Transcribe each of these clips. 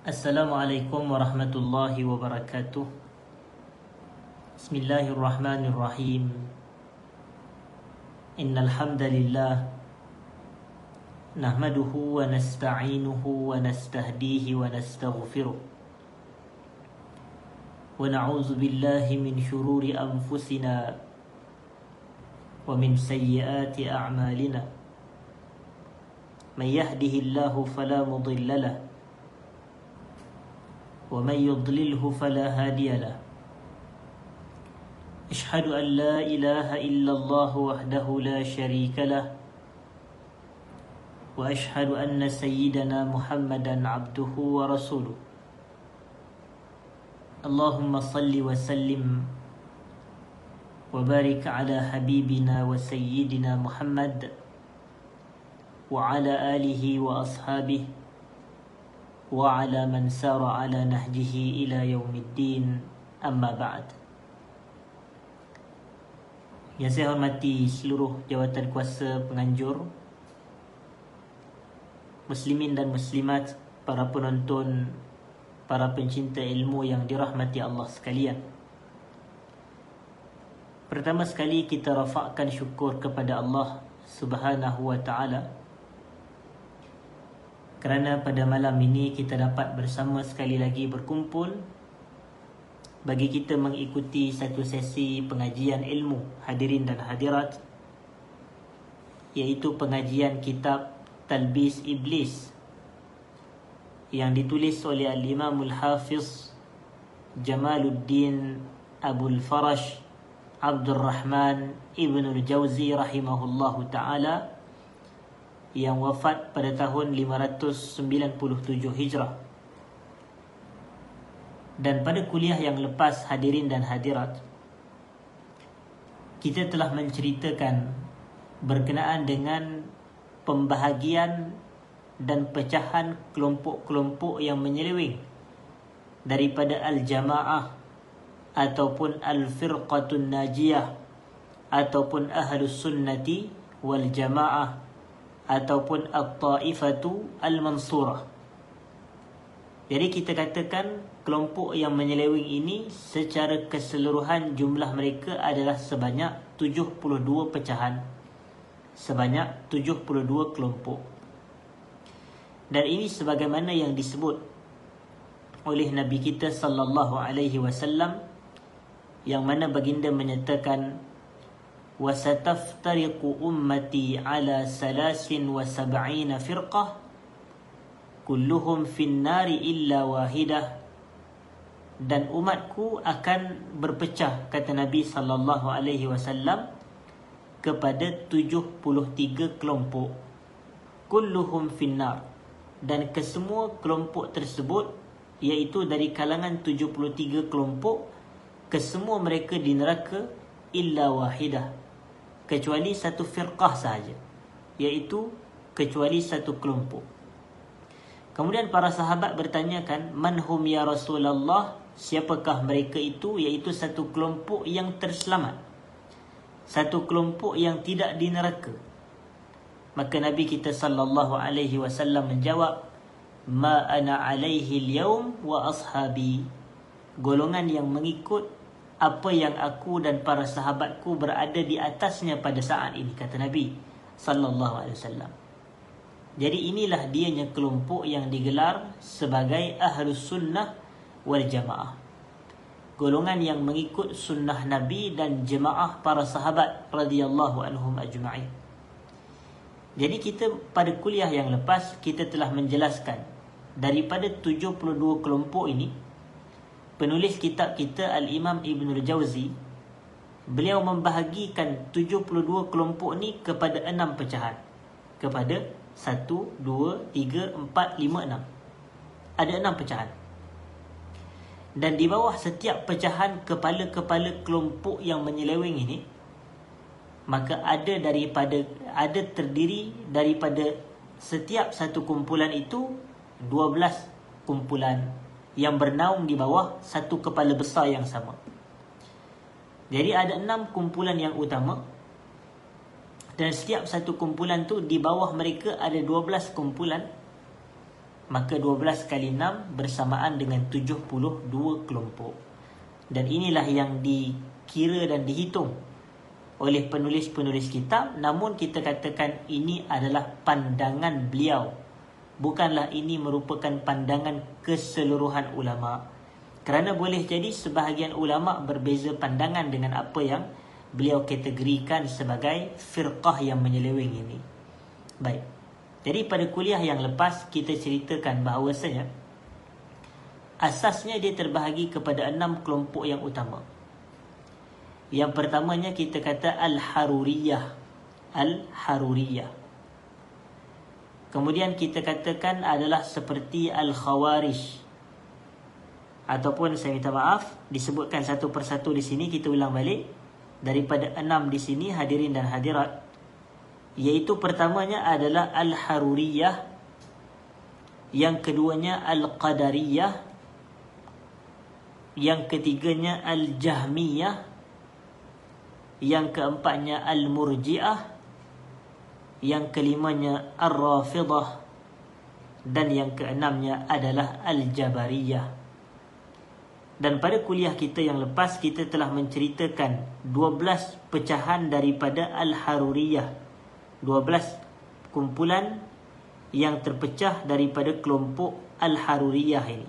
Assalamualaikum warahmatullahi wabarakatuh. Bismillahirrahmanirrahim. Innalhamdalillah. Nahmaduhu wa nasta'inuhu wa nastahdihi wa nasta'ghfiruh. Wa na'udhu billahi min syururi anfusina Wa min sayyiyati a'malina. Man yahdihillahu falamudillalah ومن يضلله فلا هادي له. أشهد أن لا إله إلا الله وحده لا شريك له. وأشهد أن سيدنا محمدا عبده ورسوله. اللهم صل وسلم وبارك على حبيبنا وسيدنا محمد وعلى آله وأصحابه وعلى من سار على نهجه إلى يوم الدين أما بعد Yang saya hormati seluruh jawatan kuasa penganjur Muslimin dan Muslimat Para penonton Para pencinta ilmu yang dirahmati Allah sekalian Pertama sekali kita rafakkan syukur kepada Allah Subhanahu wa ta'ala kerana pada malam ini kita dapat bersama sekali lagi berkumpul bagi kita mengikuti satu sesi pengajian ilmu hadirin dan hadirat iaitu pengajian kitab Talbis Iblis yang ditulis oleh Al-Imam Al-Hafiz Jamaluddin Abdul Farash Abdul Rahman Ibn Al-Jawzi rahimahullahu ta'ala yang wafat pada tahun 597 Hijrah. Dan pada kuliah yang lepas hadirin dan hadirat, kita telah menceritakan berkenaan dengan pembahagian dan pecahan kelompok-kelompok yang menyeleweng daripada al-jamaah ataupun al-firqatun najiyah ataupun ahlus sunnati wal jamaah ataupun at-taifatu al-mansurah. Jadi kita katakan kelompok yang menyeleweng ini secara keseluruhan jumlah mereka adalah sebanyak 72 pecahan. Sebanyak 72 kelompok. Dan ini sebagaimana yang disebut oleh Nabi kita sallallahu alaihi wasallam yang mana baginda menyatakan وستفترق أمتي على ثلاث وسبعين فرقة كلهم في النار إلا واحدة dan umatku akan berpecah kata Nabi sallallahu alaihi wasallam kepada 73 kelompok kulluhum finnar dan kesemua kelompok tersebut iaitu dari kalangan 73 kelompok kesemua mereka di neraka illa wahidah kecuali satu firqah sahaja. Iaitu kecuali satu kelompok. Kemudian para sahabat bertanyakan man hum ya rasulullah? Siapakah mereka itu? Iaitu satu kelompok yang terselamat. Satu kelompok yang tidak di neraka. Maka nabi kita sallallahu alaihi wasallam menjawab ma ana alaihi al wa ashabi. Golongan yang mengikut apa yang aku dan para sahabatku berada di atasnya pada saat ini kata nabi sallallahu alaihi wasallam jadi inilah dianya kelompok yang digelar sebagai ahlus sunnah wal jamaah. Golongan yang mengikut sunnah Nabi dan jemaah para sahabat radhiyallahu anhum ajma'in. Jadi kita pada kuliah yang lepas kita telah menjelaskan daripada 72 kelompok ini penulis kitab kita Al-Imam Ibn Al-Jawzi beliau membahagikan 72 kelompok ni kepada enam pecahan. Kepada 1 2 3 4 5 6. Ada enam pecahan dan di bawah setiap pecahan kepala-kepala kelompok yang menyeleweng ini maka ada daripada ada terdiri daripada setiap satu kumpulan itu 12 kumpulan yang bernaung di bawah satu kepala besar yang sama. Jadi ada enam kumpulan yang utama dan setiap satu kumpulan tu di bawah mereka ada 12 kumpulan maka 12 kali 6 bersamaan dengan 72 kelompok. Dan inilah yang dikira dan dihitung oleh penulis-penulis kitab namun kita katakan ini adalah pandangan beliau bukanlah ini merupakan pandangan keseluruhan ulama. Kerana boleh jadi sebahagian ulama berbeza pandangan dengan apa yang beliau kategorikan sebagai firqah yang menyeleweng ini. Baik. Jadi pada kuliah yang lepas kita ceritakan bahawasanya asasnya dia terbahagi kepada enam kelompok yang utama. Yang pertamanya kita kata Al-Haruriyah. Al-Haruriyah Kemudian kita katakan adalah seperti Al-Khawarij. Ataupun saya minta maaf Disebutkan satu persatu di sini Kita ulang balik. Daripada enam di sini hadirin dan hadirat. Iaitu pertamanya adalah Al-Haruriyah. Yang keduanya Al-Qadariyah. Yang ketiganya Al-Jahmiyah. Yang keempatnya Al-Murji'ah Yang kelimanya Ar-Rafidah Dan yang keenamnya adalah Al-Jabariyah. Dan pada kuliah kita yang lepas Kita telah menceritakan 12 pecahan daripada Al-Haruriyah. 12 kumpulan yang terpecah daripada kelompok Al-Haruriyah ini.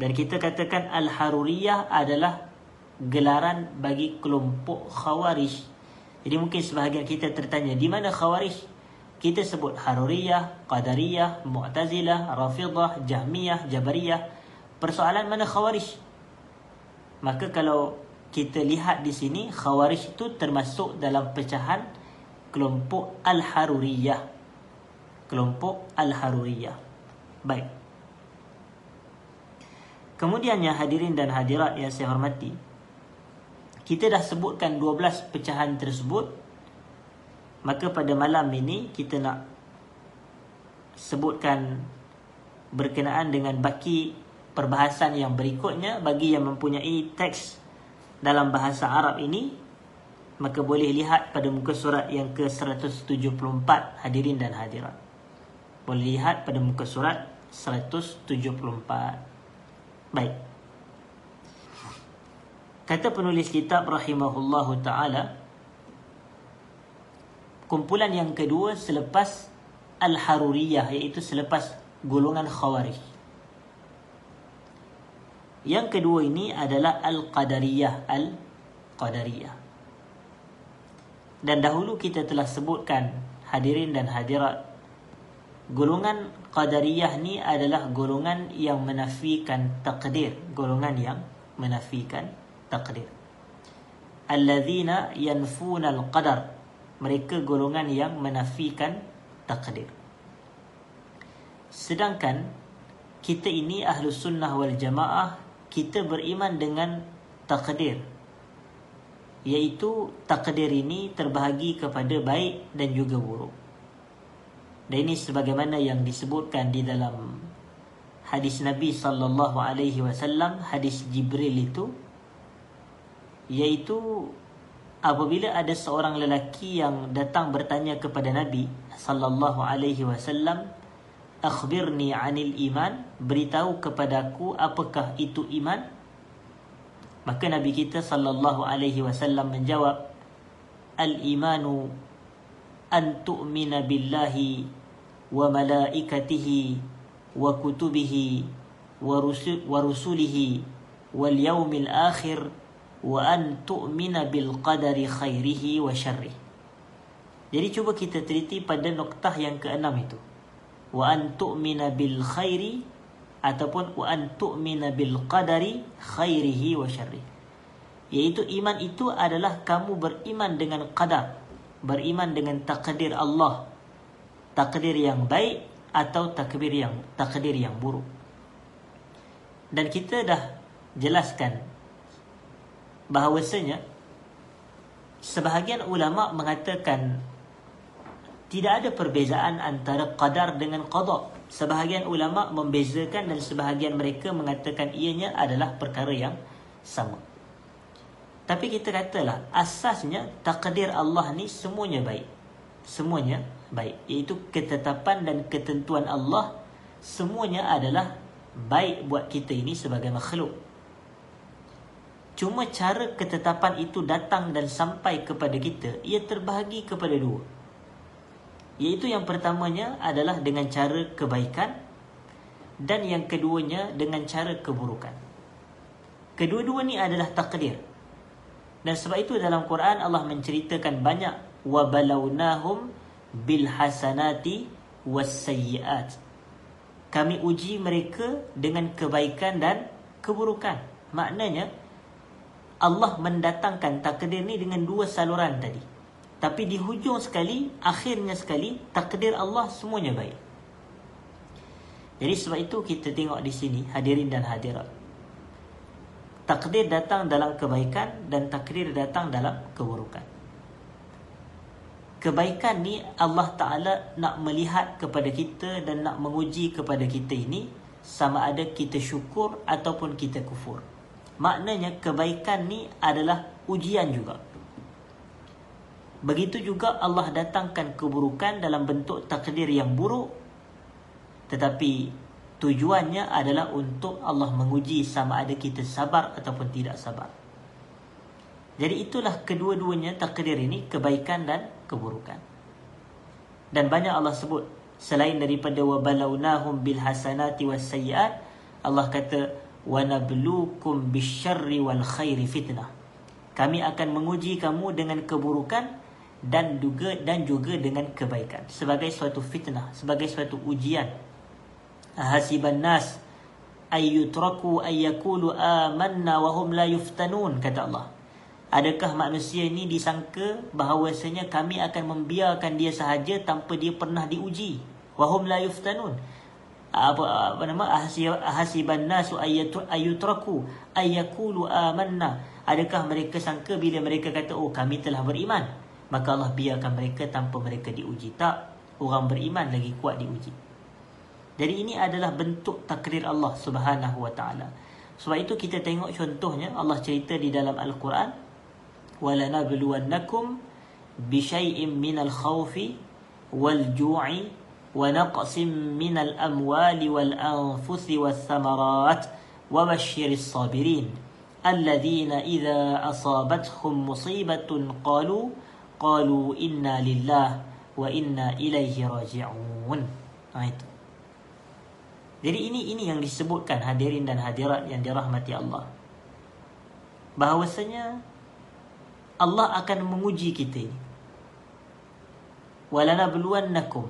Dan kita katakan Al-Haruriyah adalah gelaran bagi kelompok khawarij. Jadi mungkin sebahagian kita tertanya, di mana khawarij? Kita sebut Haruriyah, Qadariyah, Mu'tazilah, Rafidah, Jahmiyah, Jabariyah. Persoalan mana khawarij? Maka kalau kita lihat di sini, khawarij itu termasuk dalam pecahan kelompok Al-Haruriyah. Kelompok Al-Haruriyah. Baik. Kemudian yang hadirin dan hadirat yang saya hormati, kita dah sebutkan 12 pecahan tersebut maka pada malam ini kita nak sebutkan berkenaan dengan baki perbahasan yang berikutnya. Bagi yang mempunyai teks dalam bahasa Arab ini maka boleh lihat pada muka surat yang ke-174 hadirin dan hadirat. Boleh lihat pada muka surat 174 baik Kata penulis kitab rahimahullahu taala kumpulan yang kedua selepas al-haruriyah iaitu selepas golongan khawarij. Yang kedua ini adalah al-qadariyah al-qadariyah. Dan dahulu kita telah sebutkan hadirin dan hadirat golongan qadariyah ni adalah golongan yang menafikan takdir, golongan yang menafikan takdir. Alladzina yanfuna al-qadar. Mereka golongan yang menafikan takdir. Sedangkan kita ini ahlu sunnah wal jamaah kita beriman dengan takdir. Iaitu takdir ini terbahagi kepada baik dan juga buruk. Dan ini sebagaimana yang disebutkan di dalam hadis Nabi sallallahu alaihi wasallam hadis Jibril itu iaitu apabila ada seorang lelaki yang datang bertanya kepada Nabi sallallahu alaihi wasallam akhbirni anil iman beritahu kepadaku apakah itu iman? Maka Nabi kita sallallahu alaihi wasallam menjawab al imanu an tu'mina billahi wa malaikatihi wa kutubihi wa rusulihi wal yaumil akhir wa an tu'mina bil qadari khairihi wa syarrih. Jadi cuba kita teliti pada noktah yang keenam itu. Wa an tu'mina bil khairi ataupun wa an tu'mina bil qadari khairihi wa syarrih. Iaitu iman itu adalah kamu beriman dengan qadar, beriman dengan takdir Allah. Takdir yang baik atau takdir yang takdir yang buruk. Dan kita dah jelaskan bahawasanya sebahagian ulama mengatakan tidak ada perbezaan antara qadar dengan qada. Sebahagian ulama membezakan dan sebahagian mereka mengatakan ianya adalah perkara yang sama. Tapi kita katalah asasnya takdir Allah ni semuanya baik. Semuanya baik. Iaitu ketetapan dan ketentuan Allah semuanya adalah baik buat kita ini sebagai makhluk. Cuma cara ketetapan itu datang dan sampai kepada kita, ia terbahagi kepada dua. Iaitu yang pertamanya adalah dengan cara kebaikan dan yang keduanya dengan cara keburukan. Kedua-dua ni adalah takdir. Dan sebab itu dalam Quran Allah menceritakan banyak hasanati was sayyiat. Kami uji mereka dengan kebaikan dan keburukan. Maknanya Allah mendatangkan takdir ni dengan dua saluran tadi. Tapi di hujung sekali, akhirnya sekali, takdir Allah semuanya baik. Jadi sebab itu kita tengok di sini, hadirin dan hadirat. Takdir datang dalam kebaikan dan takdir datang dalam keburukan. Kebaikan ni Allah Ta'ala nak melihat kepada kita dan nak menguji kepada kita ini sama ada kita syukur ataupun kita kufur. Maknanya kebaikan ni adalah ujian juga. Begitu juga Allah datangkan keburukan dalam bentuk takdir yang buruk. Tetapi tujuannya adalah untuk Allah menguji sama ada kita sabar ataupun tidak sabar. Jadi itulah kedua-duanya takdir ini kebaikan dan keburukan. Dan banyak Allah sebut selain daripada wabalawnahum bil hasanati was sayyiat Allah kata wa nabluukum bisyarri wal khairi fitnah. Kami akan menguji kamu dengan keburukan dan juga dan juga dengan kebaikan sebagai suatu fitnah, sebagai suatu ujian. Hasiban nas ayyutraku ayyakulu amanna wa hum la yuftanun kata Allah. Adakah manusia ini disangka bahawasanya kami akan membiarkan dia sahaja tanpa dia pernah diuji? Wahum la yuftanun apa apa nama? Ahasiban nasu ayatu ayutraku ayakulu amanna. Adakah mereka sangka bila mereka kata oh kami telah beriman maka Allah biarkan mereka tanpa mereka diuji. Tak orang beriman lagi kuat diuji. Jadi ini adalah bentuk takdir Allah Subhanahu wa taala. Sebab itu kita tengok contohnya Allah cerita di dalam al-Quran walanabluwannakum bi syai'in minal khawfi wal ju'i ونقص من الأموال والأنفس والثمرات وبشر الصابرين الذين إذا أصابتهم مصيبة قالوا قالوا إنا لله وإنا إليه راجعون itu. Jadi ini ini yang disebutkan hadirin dan hadirat yang dirahmati Allah. Bahawasanya Allah akan menguji kita ini. Walanabluwannakum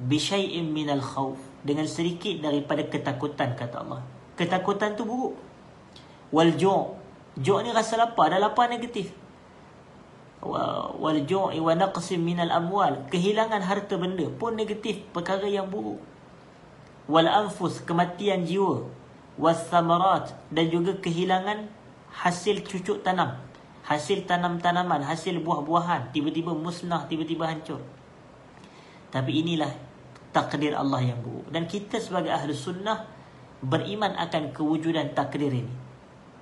bisyai'in minal khawf dengan sedikit daripada ketakutan kata Allah. Ketakutan tu buruk. Wal ju' ju' ni rasa lapar, ada lapar negatif. Wal ju'i wa naqsim minal amwal, kehilangan harta benda pun negatif, perkara yang buruk. Wal anfus, kematian jiwa. Was samarat dan juga kehilangan hasil cucuk tanam. Hasil tanam-tanaman, hasil buah-buahan tiba-tiba musnah, tiba-tiba hancur. Tapi inilah takdir Allah yang buruk. Dan kita sebagai ahli sunnah beriman akan kewujudan takdir ini.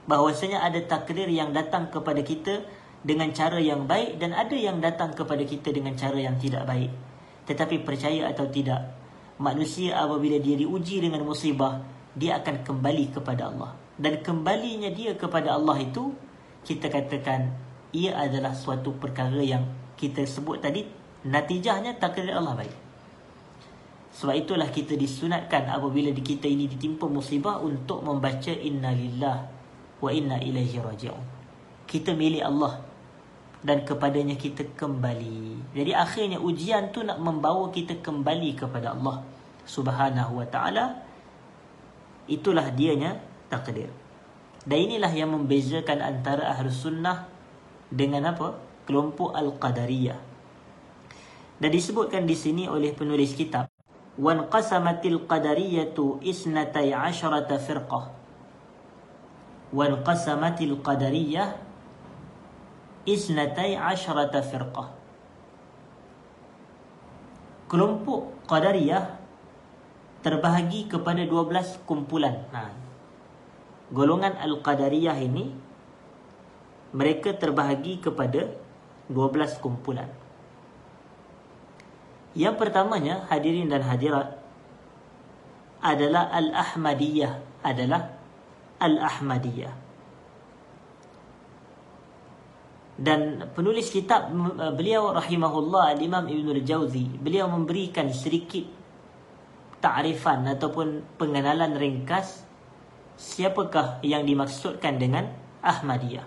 Bahwasanya ada takdir yang datang kepada kita dengan cara yang baik dan ada yang datang kepada kita dengan cara yang tidak baik. Tetapi percaya atau tidak manusia apabila dia diuji dengan musibah dia akan kembali kepada Allah. Dan kembalinya dia kepada Allah itu kita katakan ia adalah suatu perkara yang kita sebut tadi natijahnya takdir Allah baik sebab itulah kita disunatkan apabila kita ini ditimpa musibah untuk membaca inna lillah wa inna ilaihi raji'un. Kita milik Allah dan kepadanya kita kembali. Jadi akhirnya ujian tu nak membawa kita kembali kepada Allah Subhanahu wa taala. Itulah dianya takdir. Dan inilah yang membezakan antara ahli sunnah dengan apa? Kelompok Al-Qadariyah. Dan disebutkan di sini oleh penulis kitab وانقسمتِ القدريةُ إثنتي عشرة فرقة وانقسمتِ qadariyah isnatai asharata firqah kelompok qadariyah terbahagi kepada 12 kumpulan. Ha. Golongan al-qadariyah ini mereka terbahagi kepada 12 kumpulan. Yang pertamanya hadirin dan hadirat adalah Al-Ahmadiyah adalah Al-Ahmadiyah. Dan penulis kitab uh, beliau rahimahullah Imam Ibn Al-Jawzi beliau memberikan sedikit takrifan ataupun pengenalan ringkas siapakah yang dimaksudkan dengan Ahmadiyah.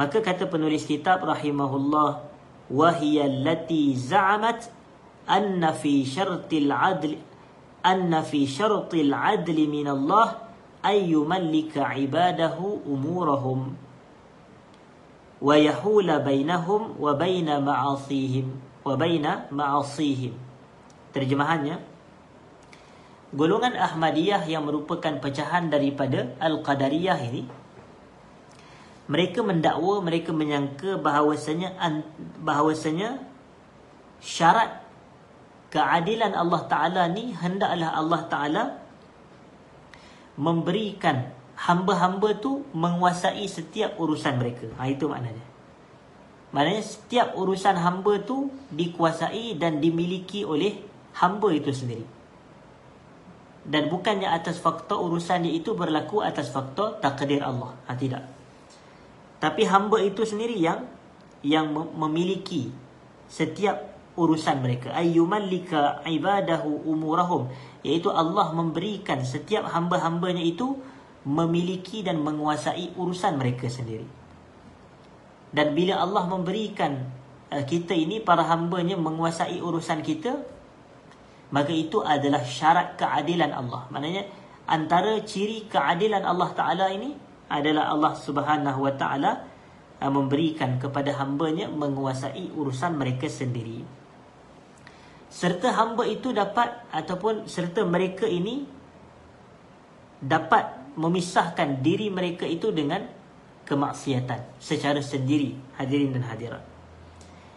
Maka kata penulis kitab rahimahullah وهي التي زعمت أن في شرط العدل أن في شرط العدل من الله أن يملك عباده أمورهم ويحول بينهم وبين معاصيهم وبين معاصيهم terjemahannya golongan Ahmadiyah yang merupakan pecahan daripada Al-Qadariyah ini mereka mendakwa mereka menyangka bahawasanya bahawasanya syarat keadilan Allah Taala ni hendaklah Allah Taala memberikan hamba-hamba tu menguasai setiap urusan mereka. Ha, itu maknanya. Maknanya setiap urusan hamba tu dikuasai dan dimiliki oleh hamba itu sendiri. Dan bukannya atas faktor urusan dia itu berlaku atas faktor takdir Allah. Ha, tidak. Tapi hamba itu sendiri yang yang memiliki setiap urusan mereka. Ayyumallika ibadahu umurahum. Iaitu Allah memberikan setiap hamba-hambanya itu memiliki dan menguasai urusan mereka sendiri. Dan bila Allah memberikan uh, kita ini, para hambanya menguasai urusan kita, maka itu adalah syarat keadilan Allah. Maknanya antara ciri keadilan Allah Ta'ala ini, adalah Allah Subhanahu Wa Taala uh, memberikan kepada hambanya menguasai urusan mereka sendiri. Serta hamba itu dapat ataupun serta mereka ini dapat memisahkan diri mereka itu dengan kemaksiatan secara sendiri hadirin dan hadirat.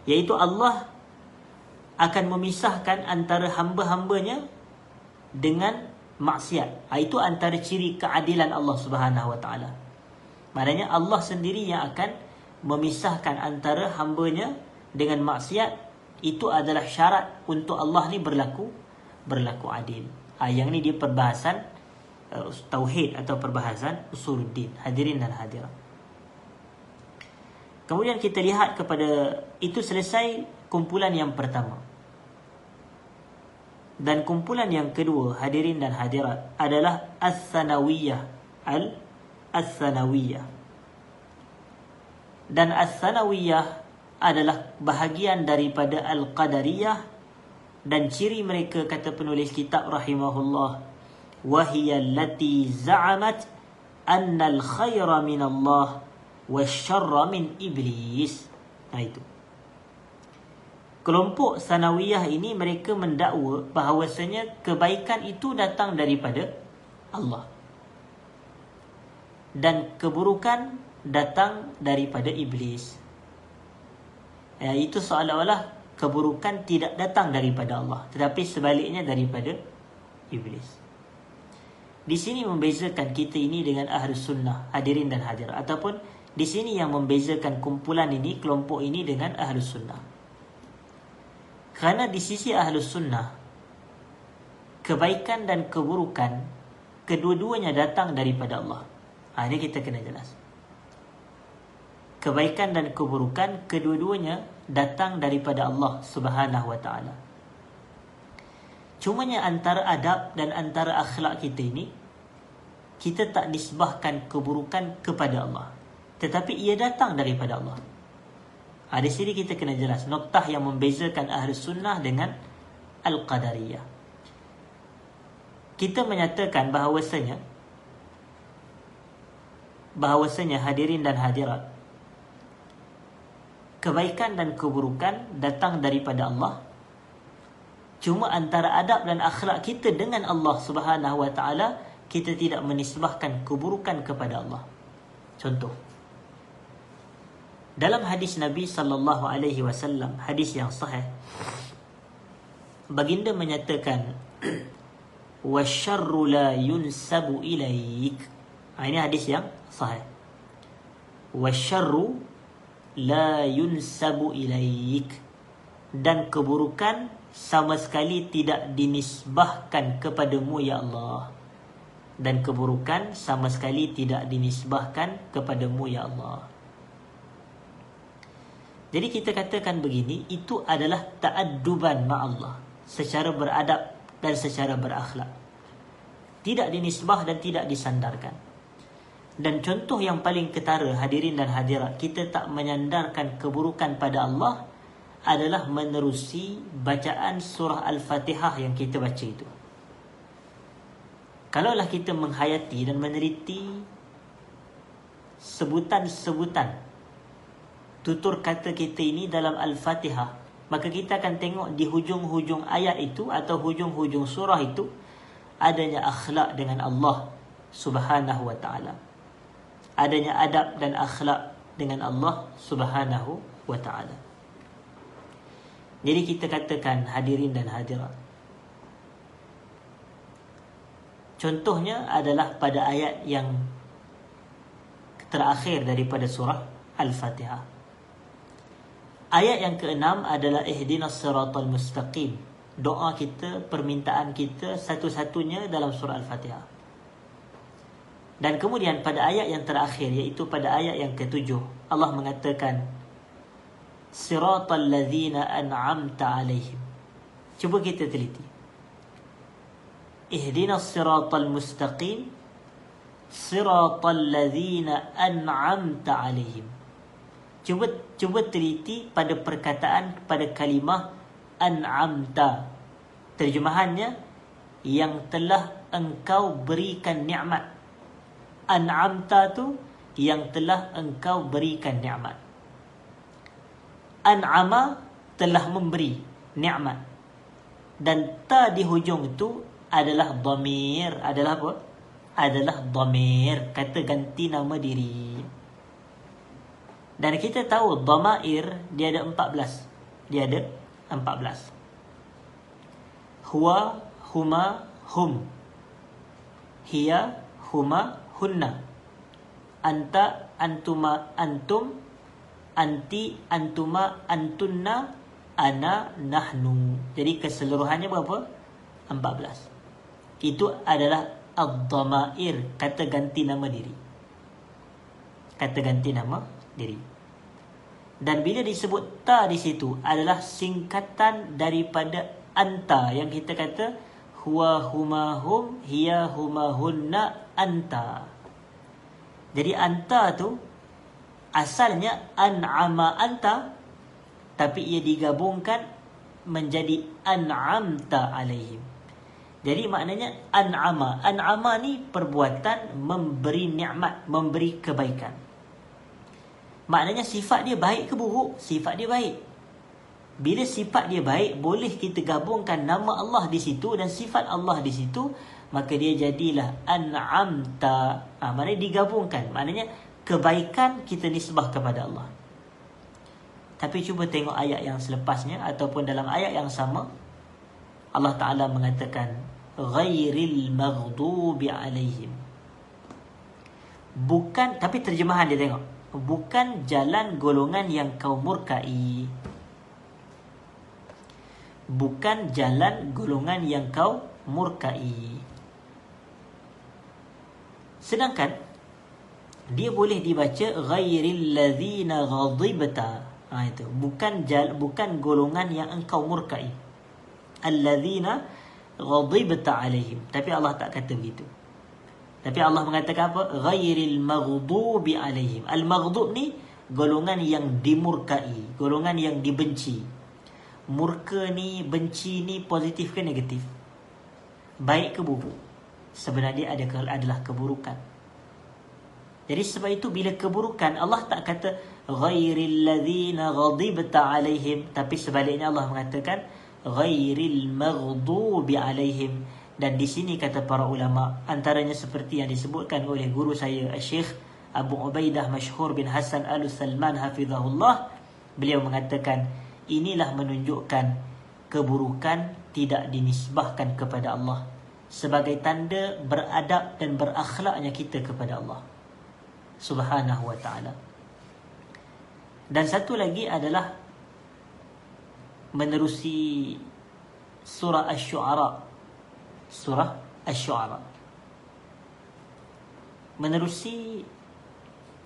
Yaitu Allah akan memisahkan antara hamba-hambanya dengan maksiat. Ha, itu antara ciri keadilan Allah Subhanahu Wa Taala. Maknanya Allah sendiri yang akan memisahkan antara hambanya dengan maksiat itu adalah syarat untuk Allah ni berlaku berlaku adil. Ha, yang ni dia perbahasan uh, tauhid atau perbahasan usuluddin. Hadirin dan hadirat. Kemudian kita lihat kepada itu selesai kumpulan yang pertama. Dan kumpulan yang kedua hadirin dan hadirat adalah as-sanawiyah al As-Sanawiyah Dan As-Sanawiyah adalah bahagian daripada Al-Qadariyah Dan ciri mereka kata penulis kitab rahimahullah Wahiyya allati za'amat Anna al-khayra min Allah Wasyarra min Iblis. Nah itu. Kelompok Sanawiyah ini mereka mendakwa bahawasanya kebaikan itu datang daripada Allah dan keburukan datang daripada iblis. Ya, itu seolah-olah keburukan tidak datang daripada Allah, tetapi sebaliknya daripada iblis. Di sini membezakan kita ini dengan ahli sunnah, hadirin dan hadir. Ataupun di sini yang membezakan kumpulan ini, kelompok ini dengan ahli sunnah. Kerana di sisi ahli sunnah, kebaikan dan keburukan, kedua-duanya datang daripada Allah. Ha, ini kita kena jelas. Kebaikan dan keburukan kedua-duanya datang daripada Allah Subhanahu Wa Taala. Cumanya antara adab dan antara akhlak kita ini kita tak nisbahkan keburukan kepada Allah. Tetapi ia datang daripada Allah. Ha, di sini kita kena jelas noktah yang membezakan ahli sunnah dengan al-qadariyah. Kita menyatakan bahawasanya bahawasanya hadirin dan hadirat kebaikan dan keburukan datang daripada Allah. Cuma antara adab dan akhlak kita dengan Allah Subhanahu wa taala kita tidak menisbahkan keburukan kepada Allah. Contoh dalam hadis Nabi sallallahu alaihi wasallam hadis yang sahih baginda menyatakan wasyarru la yunsabu ilaik ini hadis yang sahih. Wasyarru la yunsabu ilaik. Dan keburukan sama sekali tidak dinisbahkan kepadamu ya Allah. Dan keburukan sama sekali tidak dinisbahkan kepadamu ya Allah. Jadi kita katakan begini itu adalah ta'adduban Allah. Secara beradab dan secara berakhlak. Tidak dinisbah dan tidak disandarkan dan contoh yang paling ketara hadirin dan hadirat kita tak menyandarkan keburukan pada Allah adalah menerusi bacaan surah Al-Fatihah yang kita baca itu. Kalaulah kita menghayati dan meneliti sebutan-sebutan tutur kata kita ini dalam Al-Fatihah, maka kita akan tengok di hujung-hujung ayat itu atau hujung-hujung surah itu adanya akhlak dengan Allah Subhanahu wa taala. Adanya adab dan akhlak dengan Allah Subhanahu wa taala. Jadi kita katakan hadirin dan hadirat. Contohnya adalah pada ayat yang terakhir daripada surah Al-Fatihah. Ayat yang keenam adalah ihdinas siratal mustaqim. Doa kita, permintaan kita satu-satunya dalam surah Al-Fatihah. Dan kemudian pada ayat yang terakhir iaitu pada ayat yang ketujuh Allah mengatakan siratal ladzina an'amta alaihim. Cuba kita teliti. Ihdinas siratal mustaqim siratal ladzina an'amta alaihim. Cuba cuba teliti pada perkataan pada kalimah an'amta. Terjemahannya yang telah engkau berikan nikmat. An'amta tu yang telah engkau berikan nikmat. An'ama telah memberi nikmat. Dan ta di hujung itu adalah dhamir adalah apa? Adalah dhamir kata ganti nama diri. Dan kita tahu dhamair dia ada 14 dia ada 14 huwa huma hum. Hiya huma hunna. Anta antuma antum anti antuma antunna ana nahnu. Jadi keseluruhannya berapa? 14 itu adalah ad-dhamair kata ganti nama diri. Kata ganti nama diri. Dan bila disebut ta di situ adalah singkatan daripada anta yang kita kata huwa huma hum hiya huma hunna anta jadi anta tu asalnya an'ama anta tapi ia digabungkan menjadi an'amta alaihim. Jadi maknanya an'ama. An'ama ni perbuatan memberi nikmat, memberi kebaikan. Maknanya sifat dia baik ke buruk? Sifat dia baik. Bila sifat dia baik, boleh kita gabungkan nama Allah di situ dan sifat Allah di situ, maka dia jadilah an'amta. Ha, maknanya digabungkan. Maknanya kebaikan kita nisbah kepada Allah. Tapi cuba tengok ayat yang selepasnya ataupun dalam ayat yang sama Allah Taala mengatakan ghairil maghdubi alaihim. Bukan tapi terjemahan dia tengok. Bukan jalan golongan yang kau murkai. Bukan jalan golongan yang kau murkai. Sedangkan dia boleh dibaca ghairil ladzina ghadibta. Ha itu. Bukan jal, bukan golongan yang engkau murkai. Alladzina ghadibta alaihim. Tapi Allah tak kata begitu. Tapi Allah mengatakan apa? Ghairil maghdubi alaihim. Al maghdub ni golongan yang dimurkai golongan yang dibenci. Murka ni benci ni positif ke negatif? Baik ke buruk sebenarnya ada adalah keburukan. Jadi sebab itu bila keburukan Allah tak kata ghairil ladzina ghadibta alaihim. Tapi sebaliknya Allah mengatakan ghairil maghdubi alaihim. Dan di sini kata para ulama antaranya seperti yang disebutkan oleh guru saya Syekh Abu Ubaidah Masyhur bin Hasan Al-Salman hafizahullah beliau mengatakan inilah menunjukkan keburukan tidak dinisbahkan kepada Allah sebagai tanda beradab dan berakhlaknya kita kepada Allah subhanahu wa ta'ala dan satu lagi adalah menerusi surah Asy-Syu'ara. Surah Asy-Syu'ara. Menerusi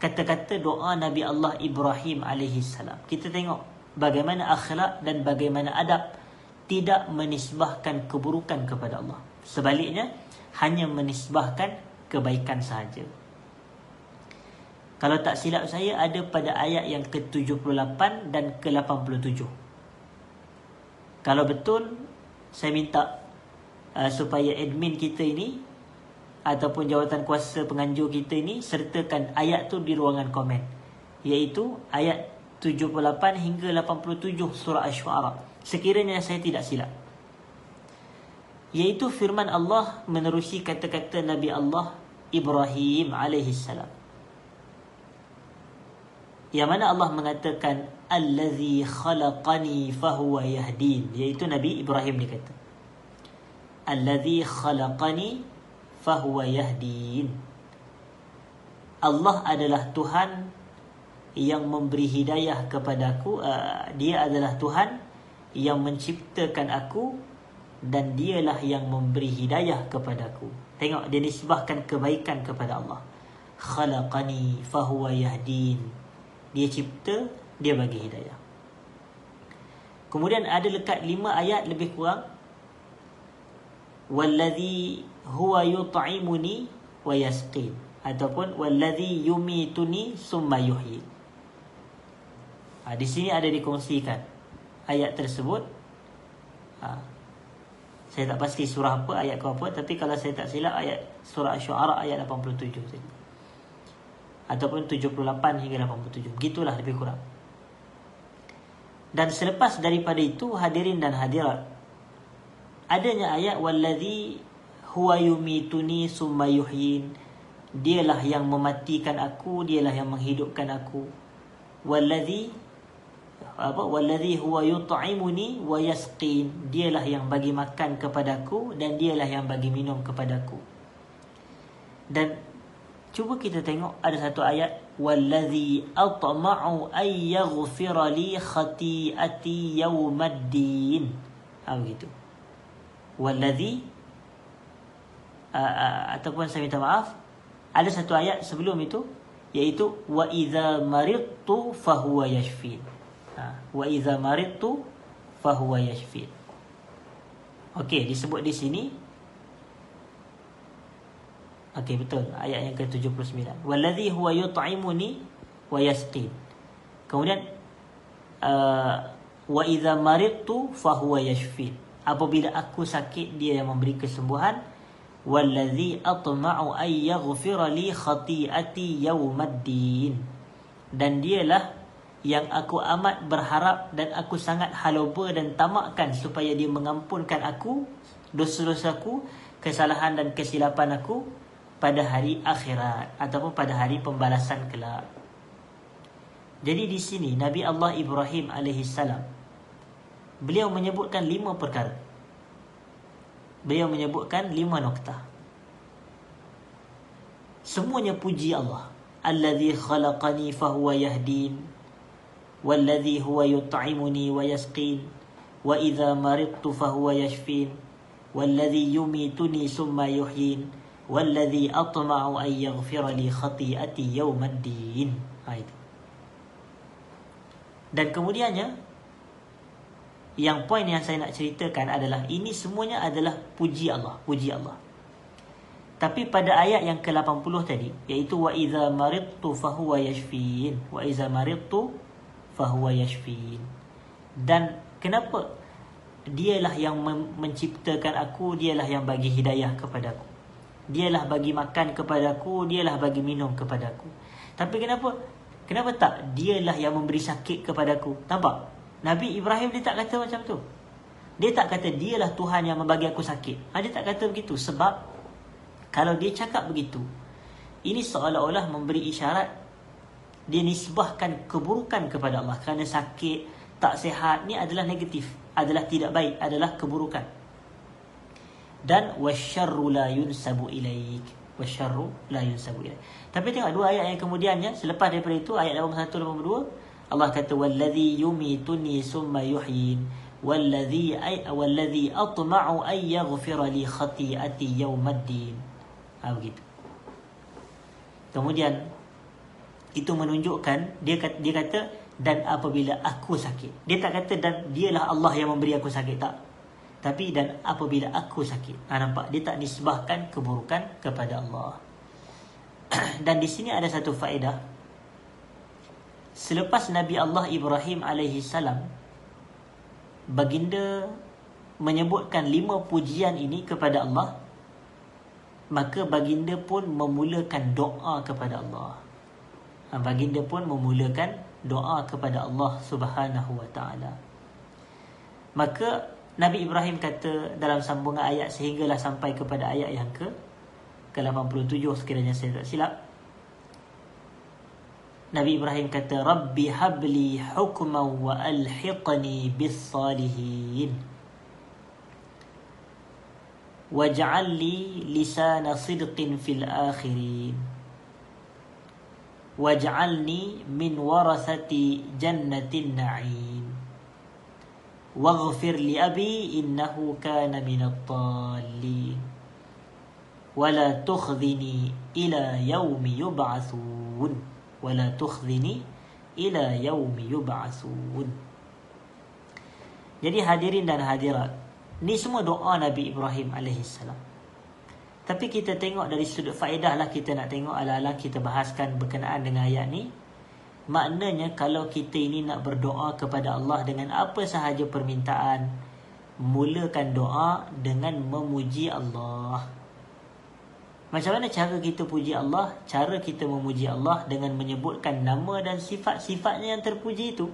kata-kata doa Nabi Allah Ibrahim alaihi salam. Kita tengok bagaimana akhlak dan bagaimana adab tidak menisbahkan keburukan kepada Allah. Sebaliknya hanya menisbahkan kebaikan sahaja. Kalau tak silap saya ada pada ayat yang ke-78 dan ke-87. Kalau betul saya minta uh, supaya admin kita ini ataupun jawatan kuasa penganjur kita ini sertakan ayat tu di ruangan komen iaitu ayat 78 hingga 87 surah asy-syu'ara sekiranya saya tidak silap iaitu firman Allah menerusi kata-kata Nabi Allah Ibrahim alaihi salam. Yang mana Allah mengatakan allazi khalaqani fahuwa yahdin iaitu Nabi Ibrahim dia kata. Allazi khalaqani fahuwa yahdin. Allah adalah Tuhan yang memberi hidayah kepadaku uh, dia adalah Tuhan yang menciptakan aku dan dialah yang memberi hidayah kepadaku. Tengok dia nisbahkan kebaikan kepada Allah. Khalaqani fahuwa yahdin. Dia cipta dia bagi hidayah. Kemudian ada lekat lima ayat lebih kurang. Wallazi huwa yut'imuni wa yasqin. Ataupun wallazi yumituni summa yuhyi. Ha, di sini ada dikongsikan ayat tersebut. Ha, saya tak pasti surah apa, ayat ke apa tapi kalau saya tak silap ayat surah Asy-Syu'ara ayat 87 tadi. Ataupun 78 hingga 87. Begitulah lebih kurang. Dan selepas daripada itu hadirin dan hadirat adanya ayat wallazi huwa yumituni summa yuhyin dialah yang mematikan aku dialah yang menghidupkan aku wallazi apa? Wallazi huwa yut'imuni wa yasqin. Dialah yang bagi makan kepadaku dan dialah yang bagi minum kepadaku. Dan cuba kita tengok ada satu ayat wallazi atma'u ay yaghfira li khati'ati yawmaddin. Ha begitu. Wallazi ataupun saya minta maaf ada satu ayat sebelum itu iaitu wa idza maridtu fahuwa yashfin wa idza maridtu fahuwa yashfin okey disebut di sini. Okey betul. Ayat yang ke-79. Wallazi huwa yut'imuni wa yasqin kemudian uh, wa idza maridtu fahuwa yashfin apabila aku sakit dia yang memberi kesembuhan. Wallazi atma'u ay yaghfira li khati'ati yawmaddin. Dan dialah yang aku amat berharap dan aku sangat haloba dan tamakkan supaya dia mengampunkan aku dosa-dosaku kesalahan dan kesilapan aku pada hari akhirat ataupun pada hari pembalasan kelak jadi di sini Nabi Allah Ibrahim alaihi salam beliau menyebutkan lima perkara. Beliau menyebutkan lima nokta. Semuanya puji Allah. Allazi khalaqani fahuwa yahdin. Yut'imuni wa yasqin. Wa idza maridtu fahuwa yashfin. Wallazi yumituni summa yuhyin. Wallazi atma'u an yaghfira li khati'ati yawmaddin. Ha itu. Dan kemudiannya yang poin yang saya nak ceritakan adalah ini semuanya adalah puji Allah, puji Allah. Tapi pada ayat yang ke-80 tadi iaitu wa idza maridtu fahuwa yashfin, wa maridtu fahuwa yashfin. Dan kenapa dialah yang menciptakan aku, dialah yang bagi hidayah kepadaku. Dialah bagi makan kepadaku, dialah bagi minum kepadaku. Tapi kenapa kenapa tak dialah yang memberi sakit kepadaku? Nampak? Nabi Ibrahim dia tak kata macam tu. Dia tak kata dialah Tuhan yang membagi aku sakit. Ha, dia tak kata begitu. Sebab kalau dia cakap begitu, ini seolah-olah memberi isyarat dia nisbahkan keburukan kepada Allah kerana sakit, tak sihat ni adalah negatif, adalah tidak baik, adalah keburukan. Dan wasyarru la yunsabu ilaik. Wasyarru la yunsabu ilaik. Tapi tengok dua ayat yang kemudiannya selepas daripada itu ayat 81 82 Allah kata wallazi yumituni summa yuhyin wallazi ay wallazi atma'u ay yaghfira li khati'ati yawmaddin. Ha begitu. Kemudian itu menunjukkan dia kata, dia kata dan apabila aku sakit. Dia tak kata dan dialah Allah yang memberi aku sakit. Tak. Tapi dan apabila aku sakit. Ha, nampak? Dia tak nisbahkan keburukan kepada Allah. Dan di sini ada satu faedah. Selepas Nabi Allah Ibrahim alaihi salam baginda menyebutkan lima pujian ini kepada Allah maka baginda pun memulakan doa kepada Allah baginda pun memulakan doa kepada Allah Subhanahu wa taala. Maka Nabi Ibrahim kata dalam sambungan ayat sehinggalah sampai kepada ayat yang ke ke-87 sekiranya saya tak silap. Nabi Ibrahim kata Rabbi habli hukman wa alhiqni bis salihin Waj'al li lisana sidqin fil akhirin Waj'alni min warathati jannatin na'im Waghfir li abi innahu kana minat talin Wala tukhzini ila yawmi yub'athun wala tukhzini ila yaumi yub'atsun. Jadi hadirin dan hadirat, ni semua doa Nabi Ibrahim alaihi Tapi kita tengok dari sudut faedah lah kita nak tengok ala-ala kita bahaskan berkenaan dengan ayat ni. Maknanya kalau kita ini nak berdoa kepada Allah dengan apa sahaja permintaan, mulakan doa dengan memuji Allah. Macam mana cara kita puji Allah? Cara kita memuji Allah dengan menyebutkan nama dan sifat-sifatnya yang terpuji itu.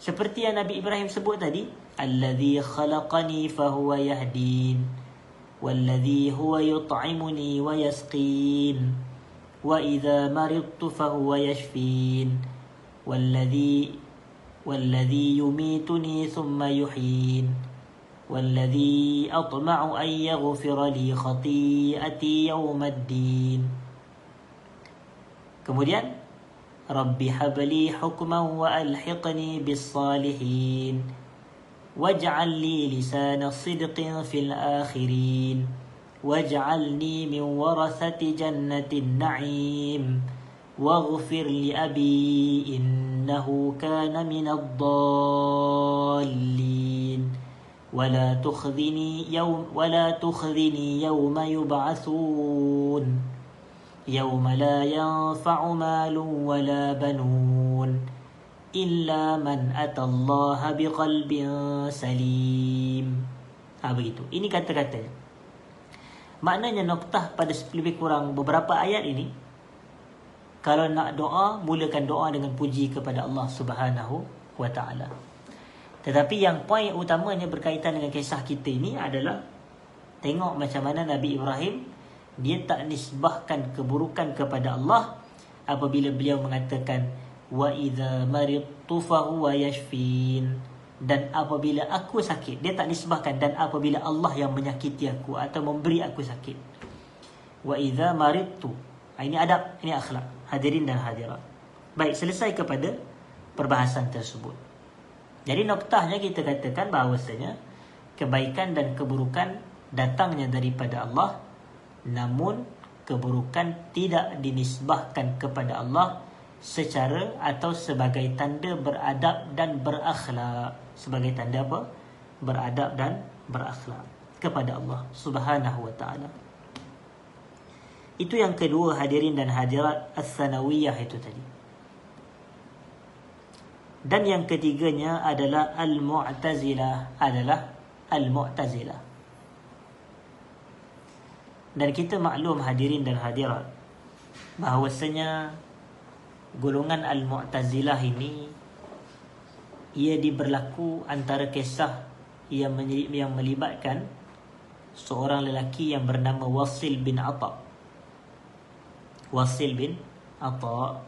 Seperti yang Nabi Ibrahim sebut tadi. Alladhi khalaqani fahuwa yahdin. والذي هو يطعمني ويسقين وإذا مرضت فهو يشفين. والذي والذي يميتني ثم يحيين. والذي أطمع أن يغفر لي خطيئتي يوم الدين. Kemudian Rabbi habli hukman wa alhiqni bis salihin. واجعل لي لسان صدق في الآخرين واجعلني من ورثة جنة النعيم واغفر لأبي إنه كان من الضالين. ولا تخذني يوم ولا تخذني يوم يبعثون يوم لا ينفع مال ولا بنون. illa man atallaha biqalbin salim. Ha begitu. Ini kata-katanya. Maknanya noktah pada lebih kurang beberapa ayat ini kalau nak doa mulakan doa dengan puji kepada Allah Subhanahu wa taala. Tetapi yang poin utamanya berkaitan dengan kisah kita ini adalah tengok macam mana Nabi Ibrahim dia tak nisbahkan keburukan kepada Allah apabila beliau mengatakan wa idza maridtu fa huwa yashfin. Dan apabila aku sakit dia tak nisbahkan dan apabila Allah yang menyakiti aku atau memberi aku sakit. Wa idza maridtu. Ha, ini adab ini akhlak. Hadirin dan hadirat. Baik selesai kepada perbahasan tersebut. Jadi noktahnya kita katakan bahawasanya kebaikan dan keburukan datangnya daripada Allah namun keburukan tidak dinisbahkan kepada Allah secara atau sebagai tanda beradab dan berakhlak. Sebagai tanda apa? Beradab dan berakhlak kepada Allah Subhanahu wa taala. Itu yang kedua hadirin dan hadirat as-sanawiyah itu tadi. Dan yang ketiganya adalah Al-Mu'tazilah adalah Al-Mu'tazilah. Dan kita maklum hadirin dan hadirat bahawasanya golongan Al-Mu'tazilah ini ia diberlaku antara kisah yang yang melibatkan seorang lelaki yang bernama Wasil bin Atha. Wasil bin Atha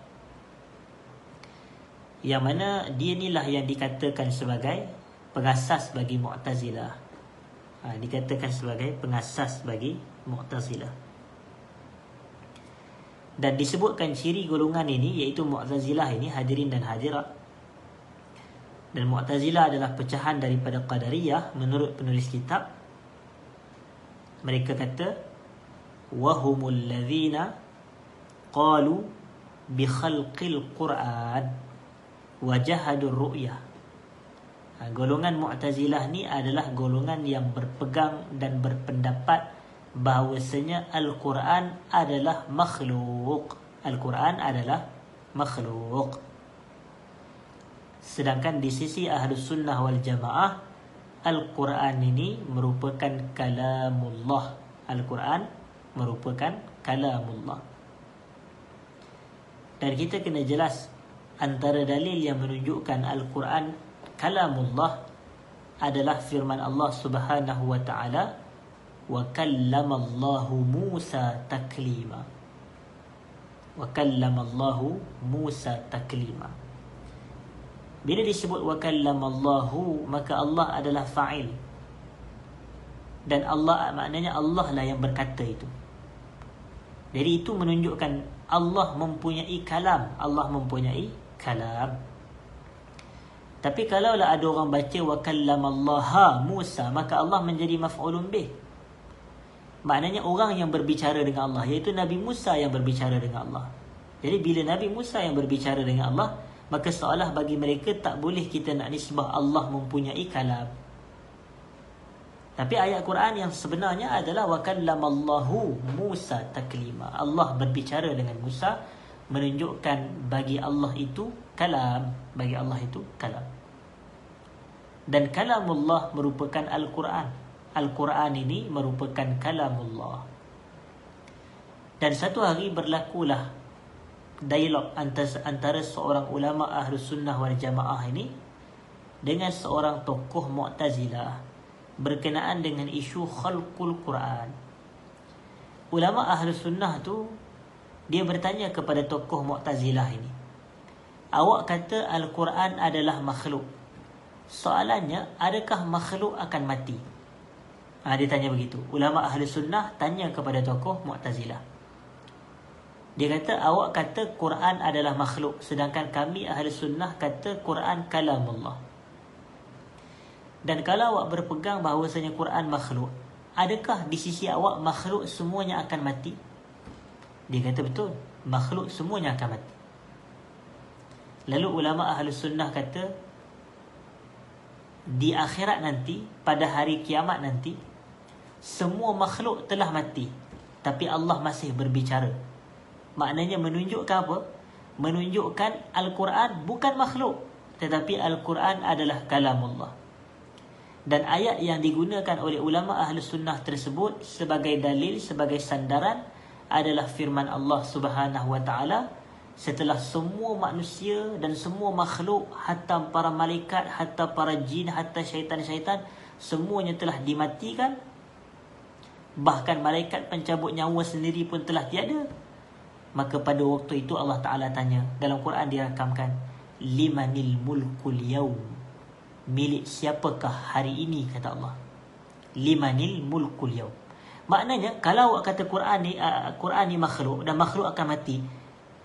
yang mana dia inilah yang dikatakan sebagai pengasas bagi Mu'tazilah. Ha, dikatakan sebagai pengasas bagi Mu'tazilah. Dan disebutkan ciri golongan ini iaitu Mu'tazilah ini hadirin dan hadirat. dan Mu'tazilah adalah pecahan daripada Qadariyah menurut penulis kitab mereka kata wahumul ladzina qalu bi khalqil quran wa jahadur ru'yah ha, golongan Mu'tazilah ni adalah golongan yang berpegang dan berpendapat bahawasanya Al-Quran adalah makhluk. Al-Quran adalah makhluk. Sedangkan di sisi Ahlus Sunnah wal Jamaah Al-Quran ini merupakan kalamullah Al-Quran merupakan kalamullah Dan kita kena jelas Antara dalil yang menunjukkan Al-Quran kalamullah Adalah firman Allah subhanahu wa ta'ala Wa kallamallahu Musa taklima Wa kallamallahu Musa taklima bila disebut wa kallamallahu maka Allah adalah fa'il. Dan Allah maknanya Allah lah yang berkata itu. Jadi itu menunjukkan Allah mempunyai kalam, Allah mempunyai kalam. Tapi kalau lah ada orang baca wa kallamallaha Musa maka Allah menjadi maf'ulun bih. Maknanya orang yang berbicara dengan Allah iaitu Nabi Musa yang berbicara dengan Allah. Jadi bila Nabi Musa yang berbicara dengan Allah, maka seolah bagi mereka tak boleh kita nak nisbah Allah mempunyai kalam. Tapi ayat Quran yang sebenarnya adalah wa kallamallahu Musa taklima. Allah berbicara dengan Musa menunjukkan bagi Allah itu kalam, bagi Allah itu kalam. Dan kalamullah merupakan Al-Quran. Al-Quran ini merupakan kalamullah. Dan satu hari berlakulah dialog antara, seorang ulama ahlus sunnah wal jamaah ini dengan seorang tokoh mu'tazilah berkenaan dengan isu khalqul Quran. Ulama ahlus sunnah tu dia bertanya kepada tokoh mu'tazilah ini. Awak kata Al-Quran adalah makhluk. Soalannya, adakah makhluk akan mati? Ha, dia tanya begitu. Ulama ahli sunnah tanya kepada tokoh Mu'tazilah. Dia kata awak kata Quran adalah makhluk sedangkan kami ahli sunnah kata Quran kalamullah. Dan kalau awak berpegang bahawasanya Quran makhluk, adakah di sisi awak makhluk semuanya akan mati? Dia kata betul, makhluk semuanya akan mati. Lalu ulama ahli sunnah kata di akhirat nanti pada hari kiamat nanti semua makhluk telah mati tapi Allah masih berbicara maknanya menunjukkan apa? Menunjukkan Al-Quran bukan makhluk tetapi Al-Quran adalah kalamullah. Dan ayat yang digunakan oleh ulama ahli sunnah tersebut sebagai dalil, sebagai sandaran adalah firman Allah subhanahu wa ta'ala setelah semua manusia dan semua makhluk hatta para malaikat, hatta para jin, hatta syaitan-syaitan semuanya telah dimatikan bahkan malaikat pencabut nyawa sendiri pun telah tiada. Maka pada waktu itu Allah Ta'ala tanya Dalam Quran dirakamkan Limanil mulkul yaum? Milik siapakah hari ini kata Allah. Limanil mulkul yaum. Maknanya kalau awak kata Quran ni uh, Quran ni makhluk dan makhluk akan mati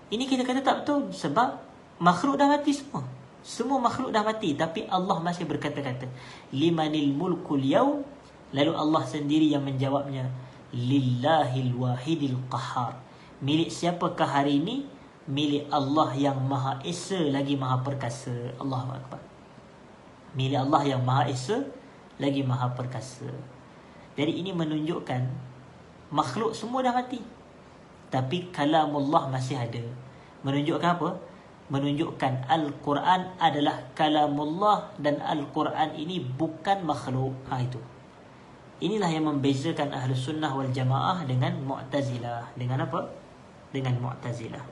Ini kita kata tak betul Sebab makhluk dah mati semua. Semua makhluk dah mati Tapi Allah masih berkata-kata Limanil mulkul yaum Lalu Allah sendiri yang menjawabnya Lillahil wahidil qahar Milik siapakah hari ini? Milik Allah yang Maha Esa lagi Maha Perkasa. Allahu Akbar. Milik Allah yang Maha Esa lagi Maha Perkasa. Jadi ini menunjukkan makhluk semua dah mati. Tapi kalamullah masih ada. Menunjukkan apa? Menunjukkan Al-Quran adalah kalamullah dan Al-Quran ini bukan makhluk. Ha itu. Inilah yang membezakan Ahlus Sunnah wal Jamaah dengan Mu'tazilah. Dengan apa? dengan Mu'tazilah.